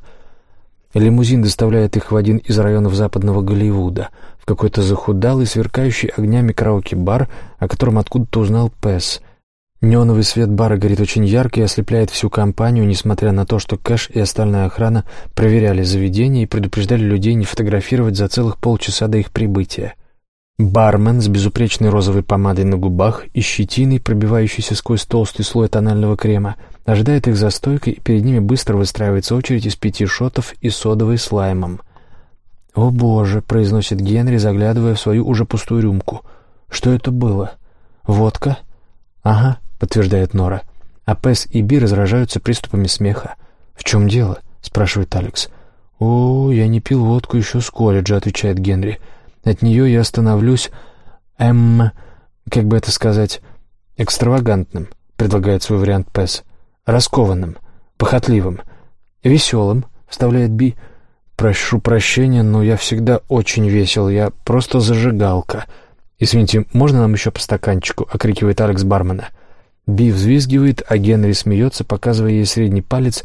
Лимузин доставляет их в один из районов западного Голливуда — какой-то захудалый, сверкающий огнями караоке-бар, о котором откуда-то узнал Пэс. Неоновый свет бара горит очень ярко и ослепляет всю компанию, несмотря на то, что Кэш и остальная охрана проверяли заведение и предупреждали людей не фотографировать за целых полчаса до их прибытия. Бармен с безупречной розовой помадой на губах и щетиной, пробивающейся сквозь толстый слой тонального крема, ожидает их за стойкой, и перед ними быстро выстраивается очередь из пяти шотов и содовой с лаймом — «О боже!» — произносит Генри, заглядывая в свою уже пустую рюмку. «Что это было? Водка?» «Ага», — подтверждает Нора. А Пес и Би разражаются приступами смеха. «В чем дело?» — спрашивает Алекс. «О, я не пил водку еще с колледжа», — отвечает Генри. «От нее я становлюсь... эм... как бы это сказать... экстравагантным», — предлагает свой вариант Пес. «Раскованным, похотливым, веселым», — вставляет Би. «Прошу прощения, но я всегда очень весел, я просто зажигалка». «Извините, можно нам еще по стаканчику?» — окрикивает Алекс бармена. Би взвизгивает, а Генри смеется, показывая ей средний палец,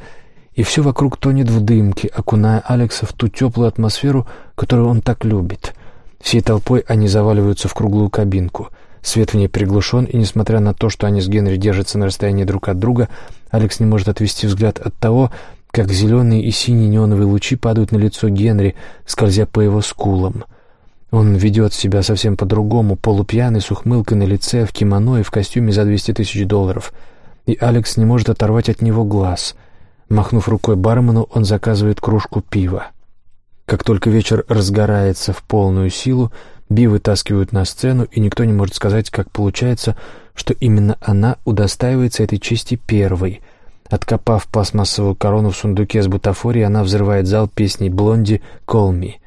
и все вокруг тонет в дымке, окуная Алекса в ту теплую атмосферу, которую он так любит. Всей толпой они заваливаются в круглую кабинку. Свет в ней приглушен, и, несмотря на то, что они с Генри держатся на расстоянии друг от друга, Алекс не может отвести взгляд от того, как зеленые и синие неоновые лучи падают на лицо Генри, скользя по его скулам. Он ведет себя совсем по-другому, полупьяный, с ухмылкой на лице, в кимоно и в костюме за 200 тысяч долларов. И Алекс не может оторвать от него глаз. Махнув рукой бармену, он заказывает кружку пива. Как только вечер разгорается в полную силу, Би вытаскивают на сцену, и никто не может сказать, как получается, что именно она удостаивается этой чести первой — Откопав пластмассовую корону в сундуке с бутафорией, она взрывает зал песней «Блонди» «Колми».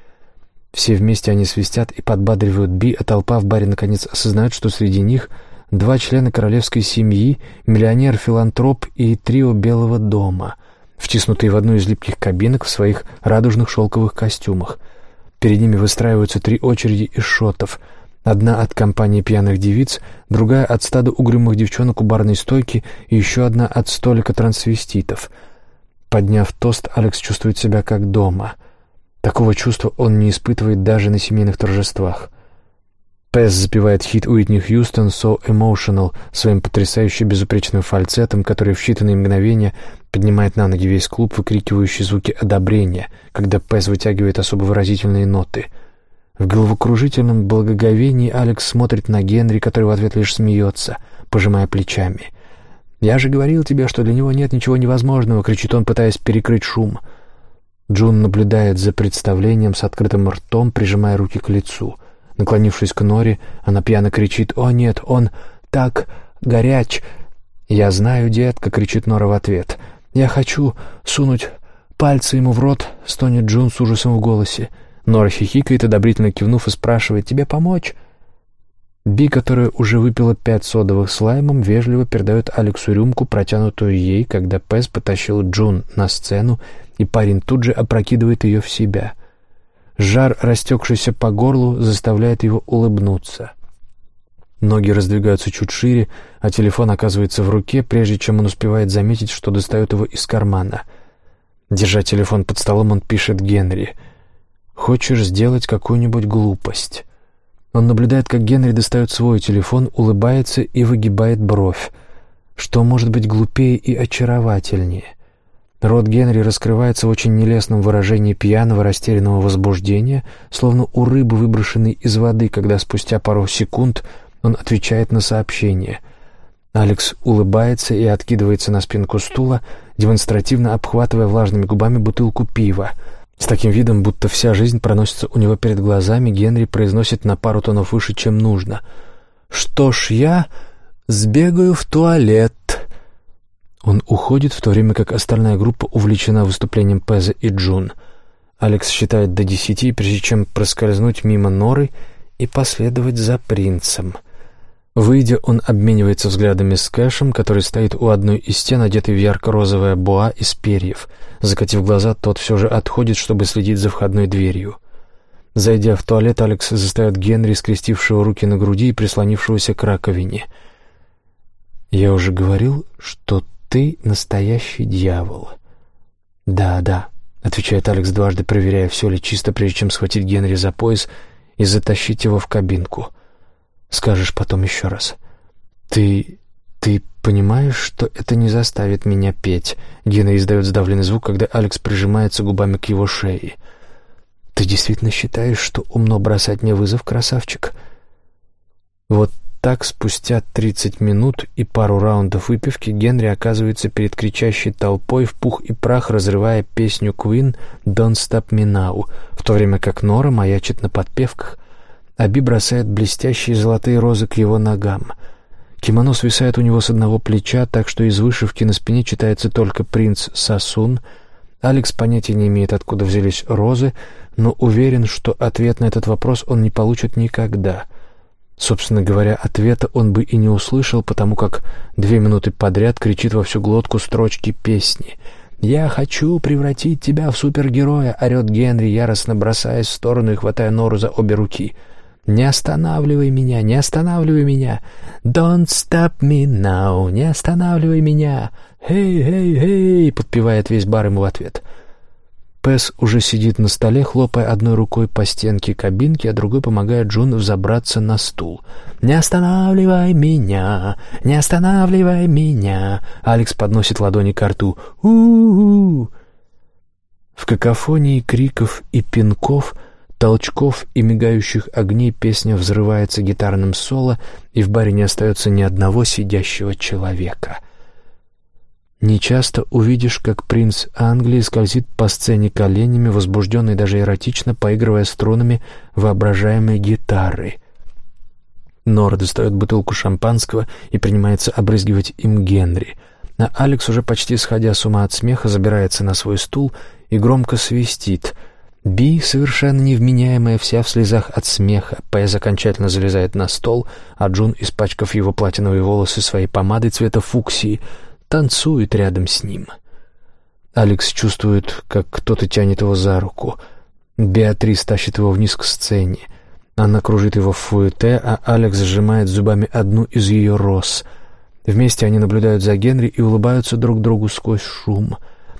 Все вместе они свистят и подбадривают Би, а толпа в баре наконец осознает, что среди них два члена королевской семьи, миллионер-филантроп и трио Белого дома, втиснутые в одну из липких кабинок в своих радужных шелковых костюмах. Перед ними выстраиваются три очереди из шотов — Одна от компании пьяных девиц, другая от стада угрюмых девчонок у барной стойки и еще одна от столика трансвеститов. Подняв тост, Алекс чувствует себя как дома. Такого чувства он не испытывает даже на семейных торжествах. Пэс запевает хит Уитни Хьюстон «So Emotional» своим потрясающе безупречным фальцетом, который в считанные мгновения поднимает на ноги весь клуб, выкрикивающий звуки одобрения, когда Пэс вытягивает особо выразительные ноты — в головокружительном благоговении Алекс смотрит на Генри, который в ответ лишь смеется, пожимая плечами. «Я же говорил тебе, что для него нет ничего невозможного», — кричит он, пытаясь перекрыть шум. Джун наблюдает за представлением с открытым ртом, прижимая руки к лицу. Наклонившись к Нори, она пьяно кричит «О нет, он так горяч!» «Я знаю, детка!» — кричит Нора в ответ. «Я хочу сунуть пальцы ему в рот!» — стонет Джун с ужасом в голосе. Нора хихикает, одобрительно кивнув и спрашивает «Тебе помочь?» Би, которая уже выпила пять содовых с лаймом, вежливо передает Алексу рюмку, протянутую ей, когда Пэс потащил Джун на сцену, и парень тут же опрокидывает ее в себя. Жар, растекшийся по горлу, заставляет его улыбнуться. Ноги раздвигаются чуть шире, а телефон оказывается в руке, прежде чем он успевает заметить, что достает его из кармана. Держа телефон под столом, он пишет Генри — Хочешь сделать какую-нибудь глупость. Он наблюдает, как Генри достает свой телефон, улыбается и выгибает бровь. Что может быть глупее и очаровательнее? Рот Генри раскрывается в очень нелестном выражении пьяного растерянного возбуждения, словно у рыбы, выброшенной из воды, когда спустя пару секунд он отвечает на сообщение. Алекс улыбается и откидывается на спинку стула, демонстративно обхватывая влажными губами бутылку пива — с таким видом, будто вся жизнь проносится у него перед глазами, Генри произносит на пару тонов выше, чем нужно. «Что ж, я сбегаю в туалет». Он уходит, в то время как остальная группа увлечена выступлением Пеза и Джун. Алекс считает до десяти, прежде чем проскользнуть мимо норы и последовать за принцем — Выйдя, он обменивается взглядами с Кэшем, который стоит у одной из стен, одетый в ярко-розовое боа из перьев. Закатив глаза, тот все же отходит, чтобы следить за входной дверью. Зайдя в туалет, Алекс застает Генри, скрестившего руки на груди и прислонившегося к раковине. «Я уже говорил, что ты настоящий дьявол». «Да, да», — отвечает Алекс дважды, проверяя, все ли чисто, прежде чем схватить Генри за пояс и затащить его в кабинку. Скажешь потом еще раз. Ты... ты понимаешь, что это не заставит меня петь?» Гена издает сдавленный звук, когда Алекс прижимается губами к его шее. «Ты действительно считаешь, что умно бросать мне вызов, красавчик?» Вот так, спустя тридцать минут и пару раундов выпивки, Генри оказывается перед кричащей толпой в пух и прах, разрывая песню Queen «Don't Stop Me Now», в то время как Нора маячит на подпевках. Аби бросает блестящие золотые розы к его ногам. Кимоно свисает у него с одного плеча, так что из вышивки на спине читается только «Принц Сасун». Алекс понятия не имеет, откуда взялись розы, но уверен, что ответ на этот вопрос он не получит никогда. Собственно говоря, ответа он бы и не услышал, потому как две минуты подряд кричит во всю глотку строчки песни — «Я хочу превратить тебя в супергероя!» — орет Генри, яростно бросаясь в сторону и хватая Нору за обе руки. Не останавливай меня, не останавливай меня. Don't stop me now, не останавливай меня. Хей, хей, хей, подпевает весь бар ему в ответ. Пэс уже сидит на столе, хлопая одной рукой по стенке кабинки, а другой помогает Джун взобраться на стул. «Не останавливай меня! Не останавливай меня!» Алекс подносит ладони к рту. «У-у-у!» В какофонии криков и пинков — толчков и мигающих огней песня взрывается гитарным соло, и в баре не остается ни одного сидящего человека. Нечасто увидишь, как принц Англии скользит по сцене коленями, возбужденный даже эротично, поигрывая струнами воображаемой гитары. Нора достает бутылку шампанского и принимается обрызгивать им Генри. а Алекс, уже почти сходя с ума от смеха, забирается на свой стул и громко свистит. Би, совершенно невменяемая, вся в слезах от смеха. Пэз окончательно залезает на стол, а Джун, испачкав его платиновые волосы своей помадой цвета фуксии, танцует рядом с ним. Алекс чувствует, как кто-то тянет его за руку. Беатрис тащит его вниз к сцене. Она кружит его в фуэте, а Алекс сжимает зубами одну из ее роз. Вместе они наблюдают за Генри и улыбаются друг другу сквозь шум.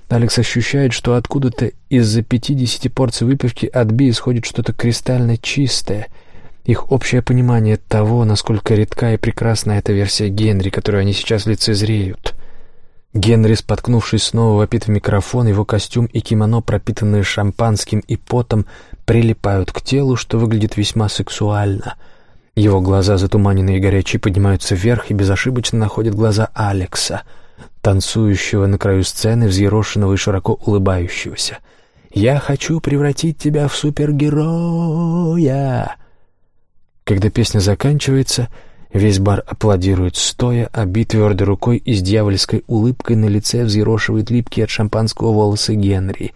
Алекс ощущает, что откуда-то из-за пятидесяти порций выпивки от Би исходит что-то кристально чистое. Их общее понимание того, насколько редка и прекрасна эта версия Генри, которую они сейчас лицезреют. Генри, споткнувшись, снова вопит в микрофон, его костюм и кимоно, пропитанные шампанским и потом, прилипают к телу, что выглядит весьма сексуально. Его глаза, затуманенные и горячие, поднимаются вверх и безошибочно находят глаза Алекса, танцующего на краю сцены, взъерошенного и широко улыбающегося. «Я хочу превратить тебя в супергероя!» Когда песня заканчивается, Весь бар аплодирует стоя, Би твердой рукой и с дьявольской улыбкой на лице взъерошивает липкие от шампанского волосы Генри.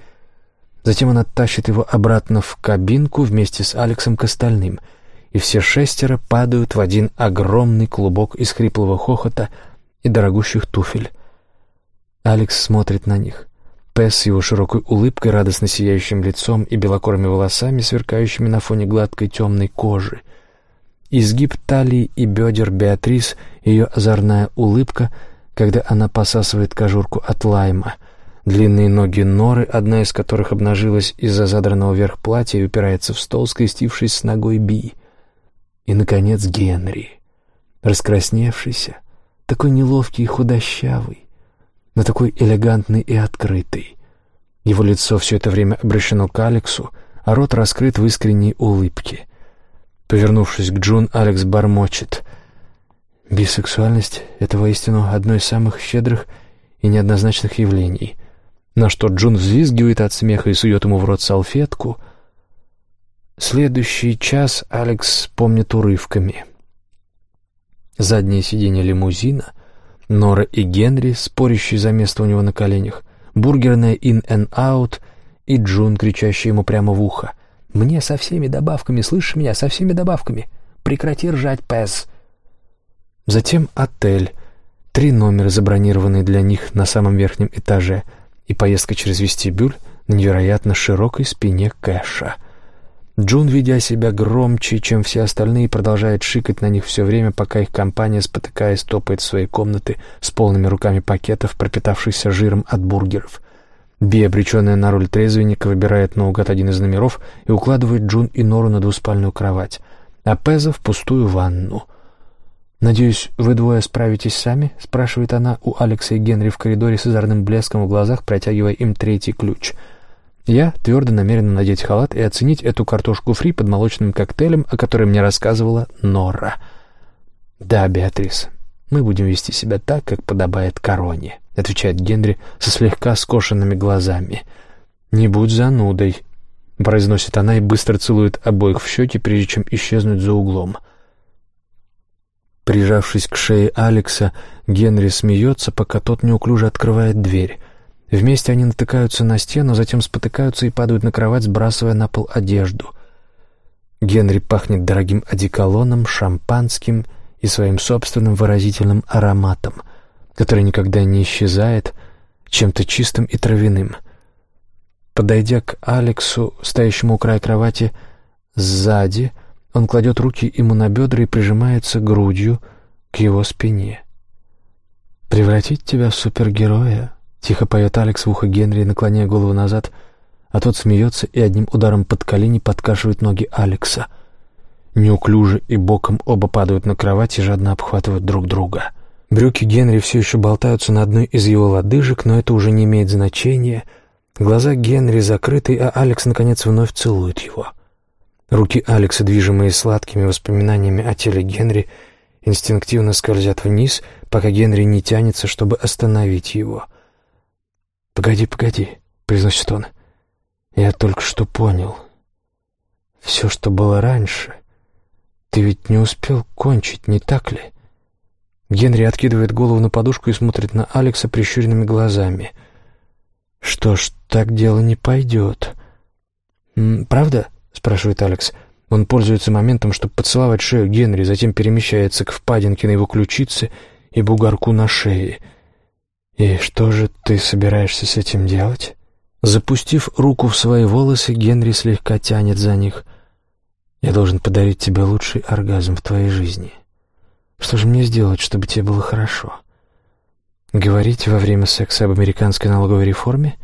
Затем она тащит его обратно в кабинку вместе с Алексом к остальным, и все шестеро падают в один огромный клубок из хриплого хохота и дорогущих туфель. Алекс смотрит на них. Пес с его широкой улыбкой, радостно сияющим лицом и белокорыми волосами, сверкающими на фоне гладкой темной кожи — Изгиб талии и бедер Беатрис, ее озорная улыбка, когда она посасывает кожурку от лайма, длинные ноги Норы, одна из которых обнажилась из-за задранного вверх платья и упирается в стол, скрестившись с ногой Би. И, наконец, Генри, раскрасневшийся, такой неловкий и худощавый, но такой элегантный и открытый. Его лицо все это время обращено к Алексу, а рот раскрыт в искренней улыбке — Повернувшись к Джун, Алекс бормочет. Бисексуальность — это воистину одно из самых щедрых и неоднозначных явлений. На что Джун взвизгивает от смеха и сует ему в рот салфетку. Следующий час Алекс помнит урывками. Заднее сиденье лимузина, Нора и Генри, спорящие за место у него на коленях, бургерная «In-and-Out» и Джун, кричащая ему прямо в ухо. Мне со всеми добавками, слышишь меня, со всеми добавками. Прекрати ржать, Пэс. Затем отель. Три номера, забронированные для них на самом верхнем этаже, и поездка через вестибюль на невероятно широкой спине Кэша. Джун, ведя себя громче, чем все остальные, продолжает шикать на них все время, пока их компания, спотыкаясь, топает в свои комнаты с полными руками пакетов, пропитавшихся жиром от бургеров — Би, обреченная на роль трезвенника, выбирает наугад один из номеров и укладывает Джун и Нору на двуспальную кровать, а Пеза в пустую ванну. «Надеюсь, вы двое справитесь сами?» — спрашивает она у Алекса и Генри в коридоре с озорным блеском в глазах, протягивая им третий ключ. Я твердо намерена надеть халат и оценить эту картошку фри под молочным коктейлем, о которой мне рассказывала Нора. «Да, Беатрис, мы будем вести себя так, как подобает короне», — отвечает Генри со слегка скошенными глазами. «Не будь занудой», — произносит она и быстро целует обоих в щеки, прежде чем исчезнуть за углом. Прижавшись к шее Алекса, Генри смеется, пока тот неуклюже открывает дверь. Вместе они натыкаются на стену, затем спотыкаются и падают на кровать, сбрасывая на пол одежду. Генри пахнет дорогим одеколоном, шампанским и своим собственным выразительным ароматом, который никогда не исчезает, чем-то чистым и травяным. Подойдя к Алексу, стоящему у края кровати, сзади, он кладет руки ему на бедра и прижимается грудью к его спине. «Превратить тебя в супергероя?» — тихо поет Алекс в ухо Генри, наклоняя голову назад, а тот смеется и одним ударом под колени подкашивает ноги Алекса — Неуклюже и боком оба падают на кровать и жадно обхватывают друг друга. Брюки Генри все еще болтаются на одной из его лодыжек, но это уже не имеет значения. Глаза Генри закрыты, а Алекс, наконец, вновь целует его. Руки Алекса, движимые сладкими воспоминаниями о теле Генри, инстинктивно скользят вниз, пока Генри не тянется, чтобы остановить его. «Погоди, погоди», — произносит он. «Я только что понял. Все, что было раньше...» Ты ведь не успел кончить, не так ли? Генри откидывает голову на подушку и смотрит на Алекса прищуренными глазами. «Что ж, так дело не пойдет». «Правда?» — спрашивает Алекс. Он пользуется моментом, чтобы поцеловать шею Генри, затем перемещается к впадинке на его ключице и бугорку на шее. «И что же ты собираешься с этим делать?» Запустив руку в свои волосы, Генри слегка тянет за них. «Я должен подарить тебе лучший оргазм в твоей жизни». Что же мне сделать, чтобы тебе было хорошо? Говорить во время секса об американской налоговой реформе?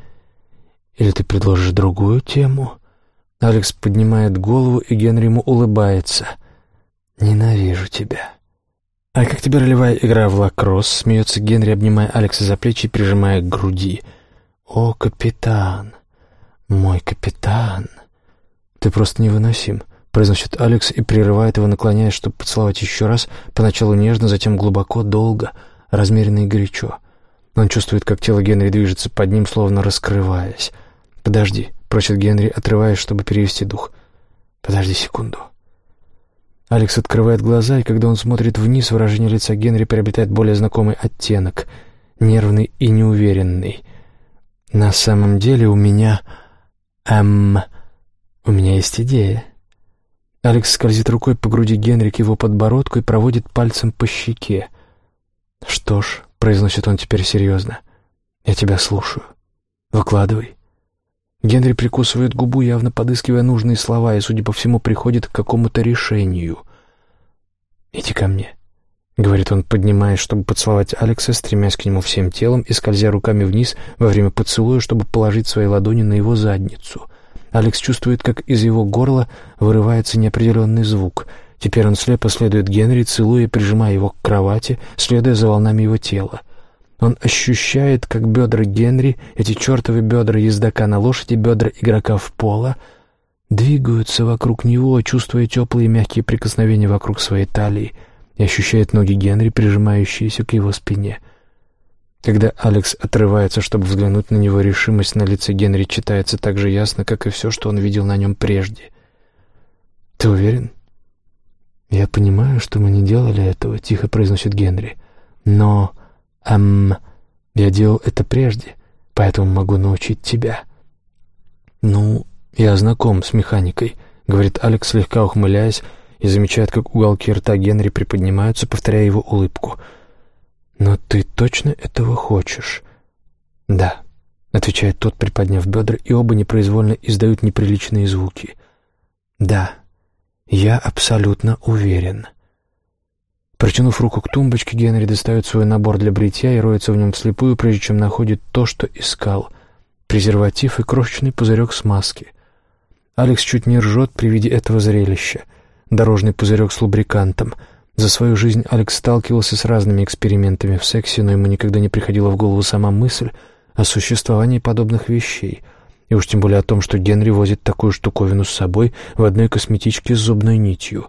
Или ты предложишь другую тему? Алекс поднимает голову, и Генри ему улыбается. «Ненавижу тебя». «А как тебе ролевая игра в лакросс?» — смеется Генри, обнимая Алекса за плечи и прижимая к груди. «О, капитан! Мой капитан! Ты просто невыносим произносит Алекс и прерывает его, наклоняясь, чтобы поцеловать еще раз, поначалу нежно, затем глубоко, долго, размеренно и горячо. Он чувствует, как тело Генри движется под ним, словно раскрываясь. «Подожди», — просит Генри, отрываясь, чтобы перевести дух. «Подожди секунду». Алекс открывает глаза, и когда он смотрит вниз, выражение лица Генри приобретает более знакомый оттенок, нервный и неуверенный. «На самом деле у меня... эм... у меня есть идея». Алекс скользит рукой по груди Генри к его подбородку и проводит пальцем по щеке. «Что ж», — произносит он теперь серьезно, — «я тебя слушаю. Выкладывай». Генри прикусывает губу, явно подыскивая нужные слова, и, судя по всему, приходит к какому-то решению. «Иди ко мне», — говорит он, поднимаясь, чтобы поцеловать Алекса, стремясь к нему всем телом и скользя руками вниз во время поцелуя, чтобы положить свои ладони на его задницу. Алекс чувствует, как из его горла вырывается неопределенный звук. Теперь он слепо следует Генри, целуя и прижимая его к кровати, следуя за волнами его тела. Он ощущает, как бедра Генри, эти чертовы бедра ездока на лошади, бедра игрока в поло, двигаются вокруг него, чувствуя теплые мягкие прикосновения вокруг своей талии, и ощущает ноги Генри, прижимающиеся к его спине — когда Алекс отрывается, чтобы взглянуть на него, решимость на лице Генри читается так же ясно, как и все, что он видел на нем прежде. «Ты уверен?» «Я понимаю, что мы не делали этого», — тихо произносит Генри. «Но, эм, я делал это прежде, поэтому могу научить тебя». «Ну, я знаком с механикой», — говорит Алекс, слегка ухмыляясь, и замечает, как уголки рта Генри приподнимаются, повторяя его улыбку — «Но ты точно этого хочешь?» «Да», — отвечает тот, приподняв бедра, и оба непроизвольно издают неприличные звуки. «Да, я абсолютно уверен». Протянув руку к тумбочке, Генри достает свой набор для бритья и роется в нем вслепую, прежде чем находит то, что искал — презерватив и крошечный пузырек смазки. Алекс чуть не ржет при виде этого зрелища. Дорожный пузырек с лубрикантом — за свою жизнь Алекс сталкивался с разными экспериментами в сексе, но ему никогда не приходила в голову сама мысль о существовании подобных вещей, и уж тем более о том, что Генри возит такую штуковину с собой в одной косметичке с зубной нитью.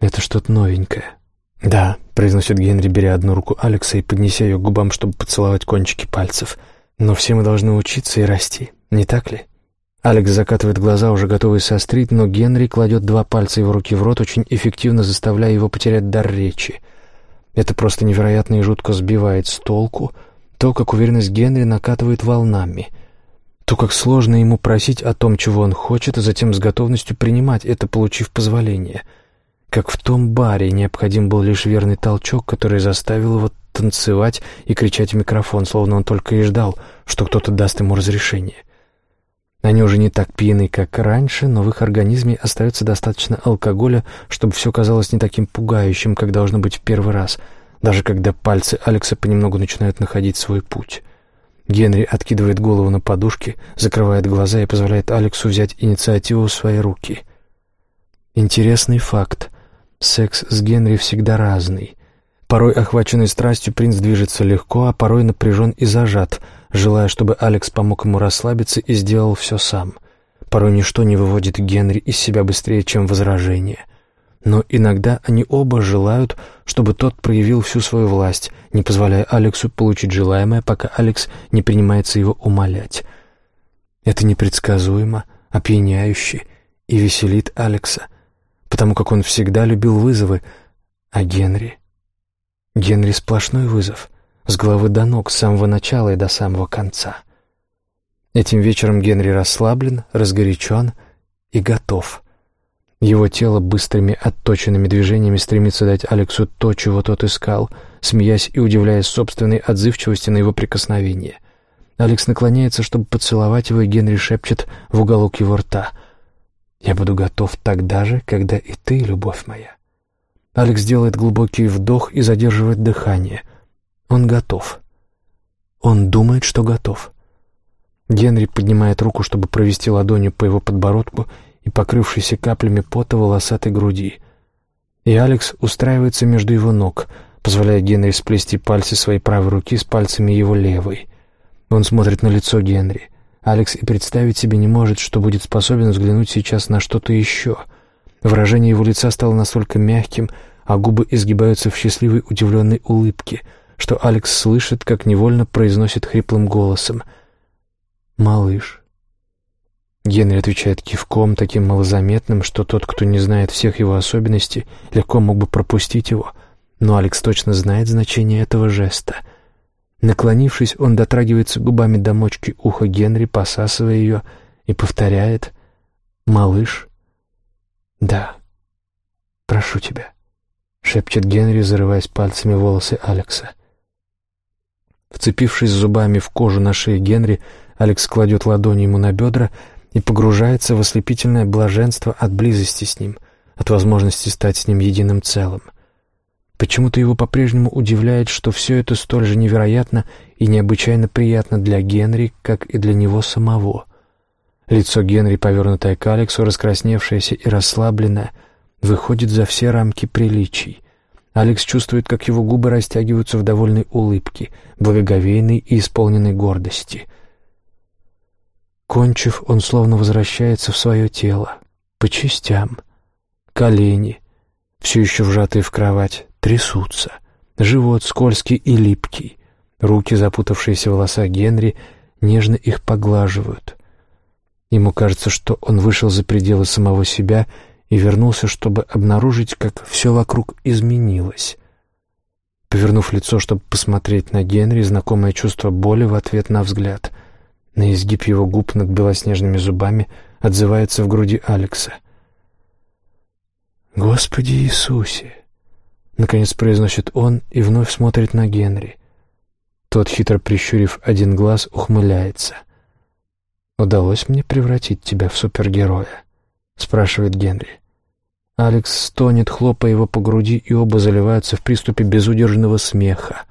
Это что-то новенькое. «Да», — произносит Генри, беря одну руку Алекса и поднеся ее к губам, чтобы поцеловать кончики пальцев. «Но все мы должны учиться и расти, не так ли?» Алекс закатывает глаза, уже готовый сострить, но Генри кладет два пальца его руки в рот, очень эффективно заставляя его потерять дар речи. Это просто невероятно и жутко сбивает с толку то, как уверенность Генри накатывает волнами, то, как сложно ему просить о том, чего он хочет, а затем с готовностью принимать это, получив позволение. Как в том баре необходим был лишь верный толчок, который заставил его танцевать и кричать в микрофон, словно он только и ждал, что кто-то даст ему разрешение. — они уже не так пьяны, как раньше, но в их организме остается достаточно алкоголя, чтобы все казалось не таким пугающим, как должно быть в первый раз, даже когда пальцы Алекса понемногу начинают находить свой путь. Генри откидывает голову на подушки, закрывает глаза и позволяет Алексу взять инициативу в свои руки. Интересный факт. Секс с Генри всегда разный. Порой, охваченный страстью, принц движется легко, а порой напряжен и зажат — желая, чтобы Алекс помог ему расслабиться и сделал все сам. Порой ничто не выводит Генри из себя быстрее, чем возражение. Но иногда они оба желают, чтобы тот проявил всю свою власть, не позволяя Алексу получить желаемое, пока Алекс не принимается его умолять. Это непредсказуемо, опьяняюще и веселит Алекса, потому как он всегда любил вызовы, а Генри Генри сплошной вызов, с головы до ног, с самого начала и до самого конца. Этим вечером Генри расслаблен, разгорячен и готов. Его тело быстрыми отточенными движениями стремится дать Алексу то, чего тот искал, смеясь и удивляясь собственной отзывчивости на его прикосновение. Алекс наклоняется, чтобы поцеловать его, и Генри шепчет в уголок его рта. «Я буду готов тогда же, когда и ты, любовь моя». Алекс делает глубокий вдох и задерживает дыхание. Он готов. Он думает, что готов. Генри поднимает руку, чтобы провести ладонью по его подбородку и покрывшейся каплями пота волосатой груди. И Алекс устраивается между его ног, позволяя Генри сплести пальцы своей правой руки с пальцами его левой. Он смотрит на лицо Генри. Алекс и представить себе не может, что будет способен взглянуть сейчас на что-то еще. Выражение его лица стало настолько мягким, а губы изгибаются в счастливой удивленной улыбке, что Алекс слышит, как невольно произносит хриплым голосом «Малыш». Генри отвечает кивком, таким малозаметным, что тот, кто не знает всех его особенностей, легко мог бы пропустить его, но Алекс точно знает значение этого жеста. Наклонившись, он дотрагивается губами до мочки уха Генри, посасывая ее, и повторяет «Малыш». «Да, прошу тебя», — шепчет Генри, зарываясь пальцами волосы Алекса. Вцепившись зубами в кожу на шее Генри, Алекс кладет ладони ему на бедра — и погружается в ослепительное блаженство от близости с ним, от возможности стать с ним единым целым. Почему-то его по-прежнему удивляет, что все это столь же невероятно и необычайно приятно для Генри, как и для него самого. Лицо Генри, повернутое к Алексу, раскрасневшееся и расслабленное, выходит за все рамки приличий. Алекс чувствует, как его губы растягиваются в довольной улыбке, благоговейной и исполненной гордости — Кончив, он словно возвращается в свое тело, по частям. Колени, все еще вжатые в кровать, трясутся. Живот скользкий и липкий. Руки, запутавшиеся в волосах Генри, нежно их поглаживают. Ему кажется, что он вышел за пределы самого себя и вернулся, чтобы обнаружить, как все вокруг изменилось. Повернув лицо, чтобы посмотреть на Генри, знакомое чувство боли в ответ на взгляд — на изгиб его губ над белоснежными зубами отзывается в груди Алекса. «Господи Иисусе!» Наконец произносит он и вновь смотрит на Генри. Тот, хитро прищурив один глаз, ухмыляется. «Удалось мне превратить тебя в супергероя?» — спрашивает Генри. Алекс стонет, хлопая его по груди, и оба заливаются в приступе безудержного смеха.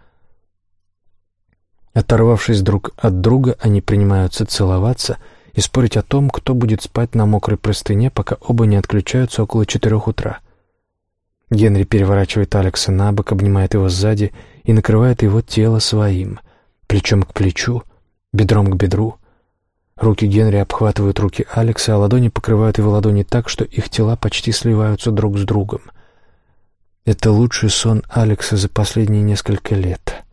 Оторвавшись друг от друга, они принимаются целоваться и спорить о том, кто будет спать на мокрой простыне, пока оба не отключаются около четырех утра. Генри переворачивает Алекса на бок, обнимает его сзади и накрывает его тело своим, плечом к плечу, бедром к бедру. Руки Генри обхватывают руки Алекса, а ладони покрывают его ладони так, что их тела почти сливаются друг с другом. Это лучший сон Алекса за последние несколько лет.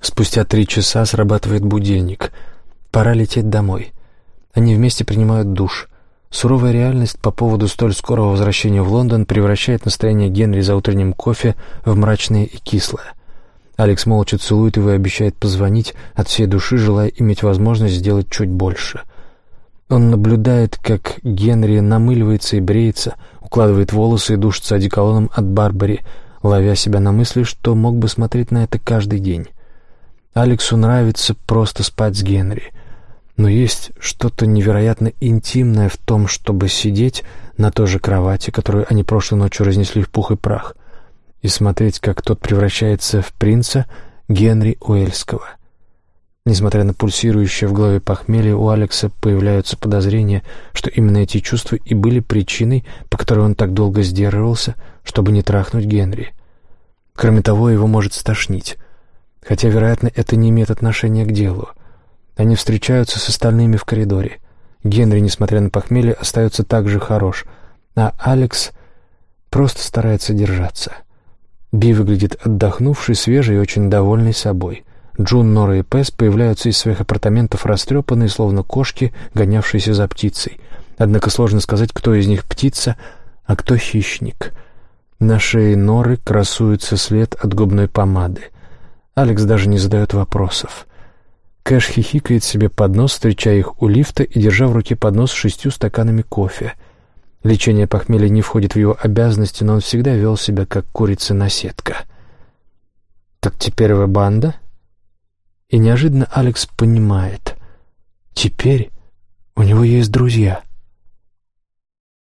Спустя три часа срабатывает будильник. Пора лететь домой. Они вместе принимают душ. Суровая реальность по поводу столь скорого возвращения в Лондон превращает настроение Генри за утренним кофе в мрачное и кислое. Алекс молча целует его и обещает позвонить, от всей души желая иметь возможность сделать чуть больше. Он наблюдает, как Генри намыливается и бреется, укладывает волосы и душится одеколоном от Барбари, ловя себя на мысли, что мог бы смотреть на это каждый день. Алексу нравится просто спать с Генри. Но есть что-то невероятно интимное в том, чтобы сидеть на той же кровати, которую они прошлой ночью разнесли в пух и прах, и смотреть, как тот превращается в принца Генри Уэльского. Несмотря на пульсирующее в голове похмелье, у Алекса появляются подозрения, что именно эти чувства и были причиной, по которой он так долго сдерживался, чтобы не трахнуть Генри. Кроме того, его может стошнить хотя, вероятно, это не имеет отношения к делу. Они встречаются с остальными в коридоре. Генри, несмотря на похмелье, остается так же хорош, а Алекс просто старается держаться. Би выглядит отдохнувший, свежий и очень довольный собой. Джун, Нора и Пес появляются из своих апартаментов растрепанные, словно кошки, гонявшиеся за птицей. Однако сложно сказать, кто из них птица, а кто хищник — На шее Норы красуется след от губной помады. Алекс даже не задает вопросов. Кэш хихикает себе под нос, встречая их у лифта и держа в руке поднос с шестью стаканами кофе. Лечение похмелья не входит в его обязанности, но он всегда вел себя как курица-наседка. «Так теперь вы банда?» И неожиданно Алекс понимает. Теперь у него есть друзья —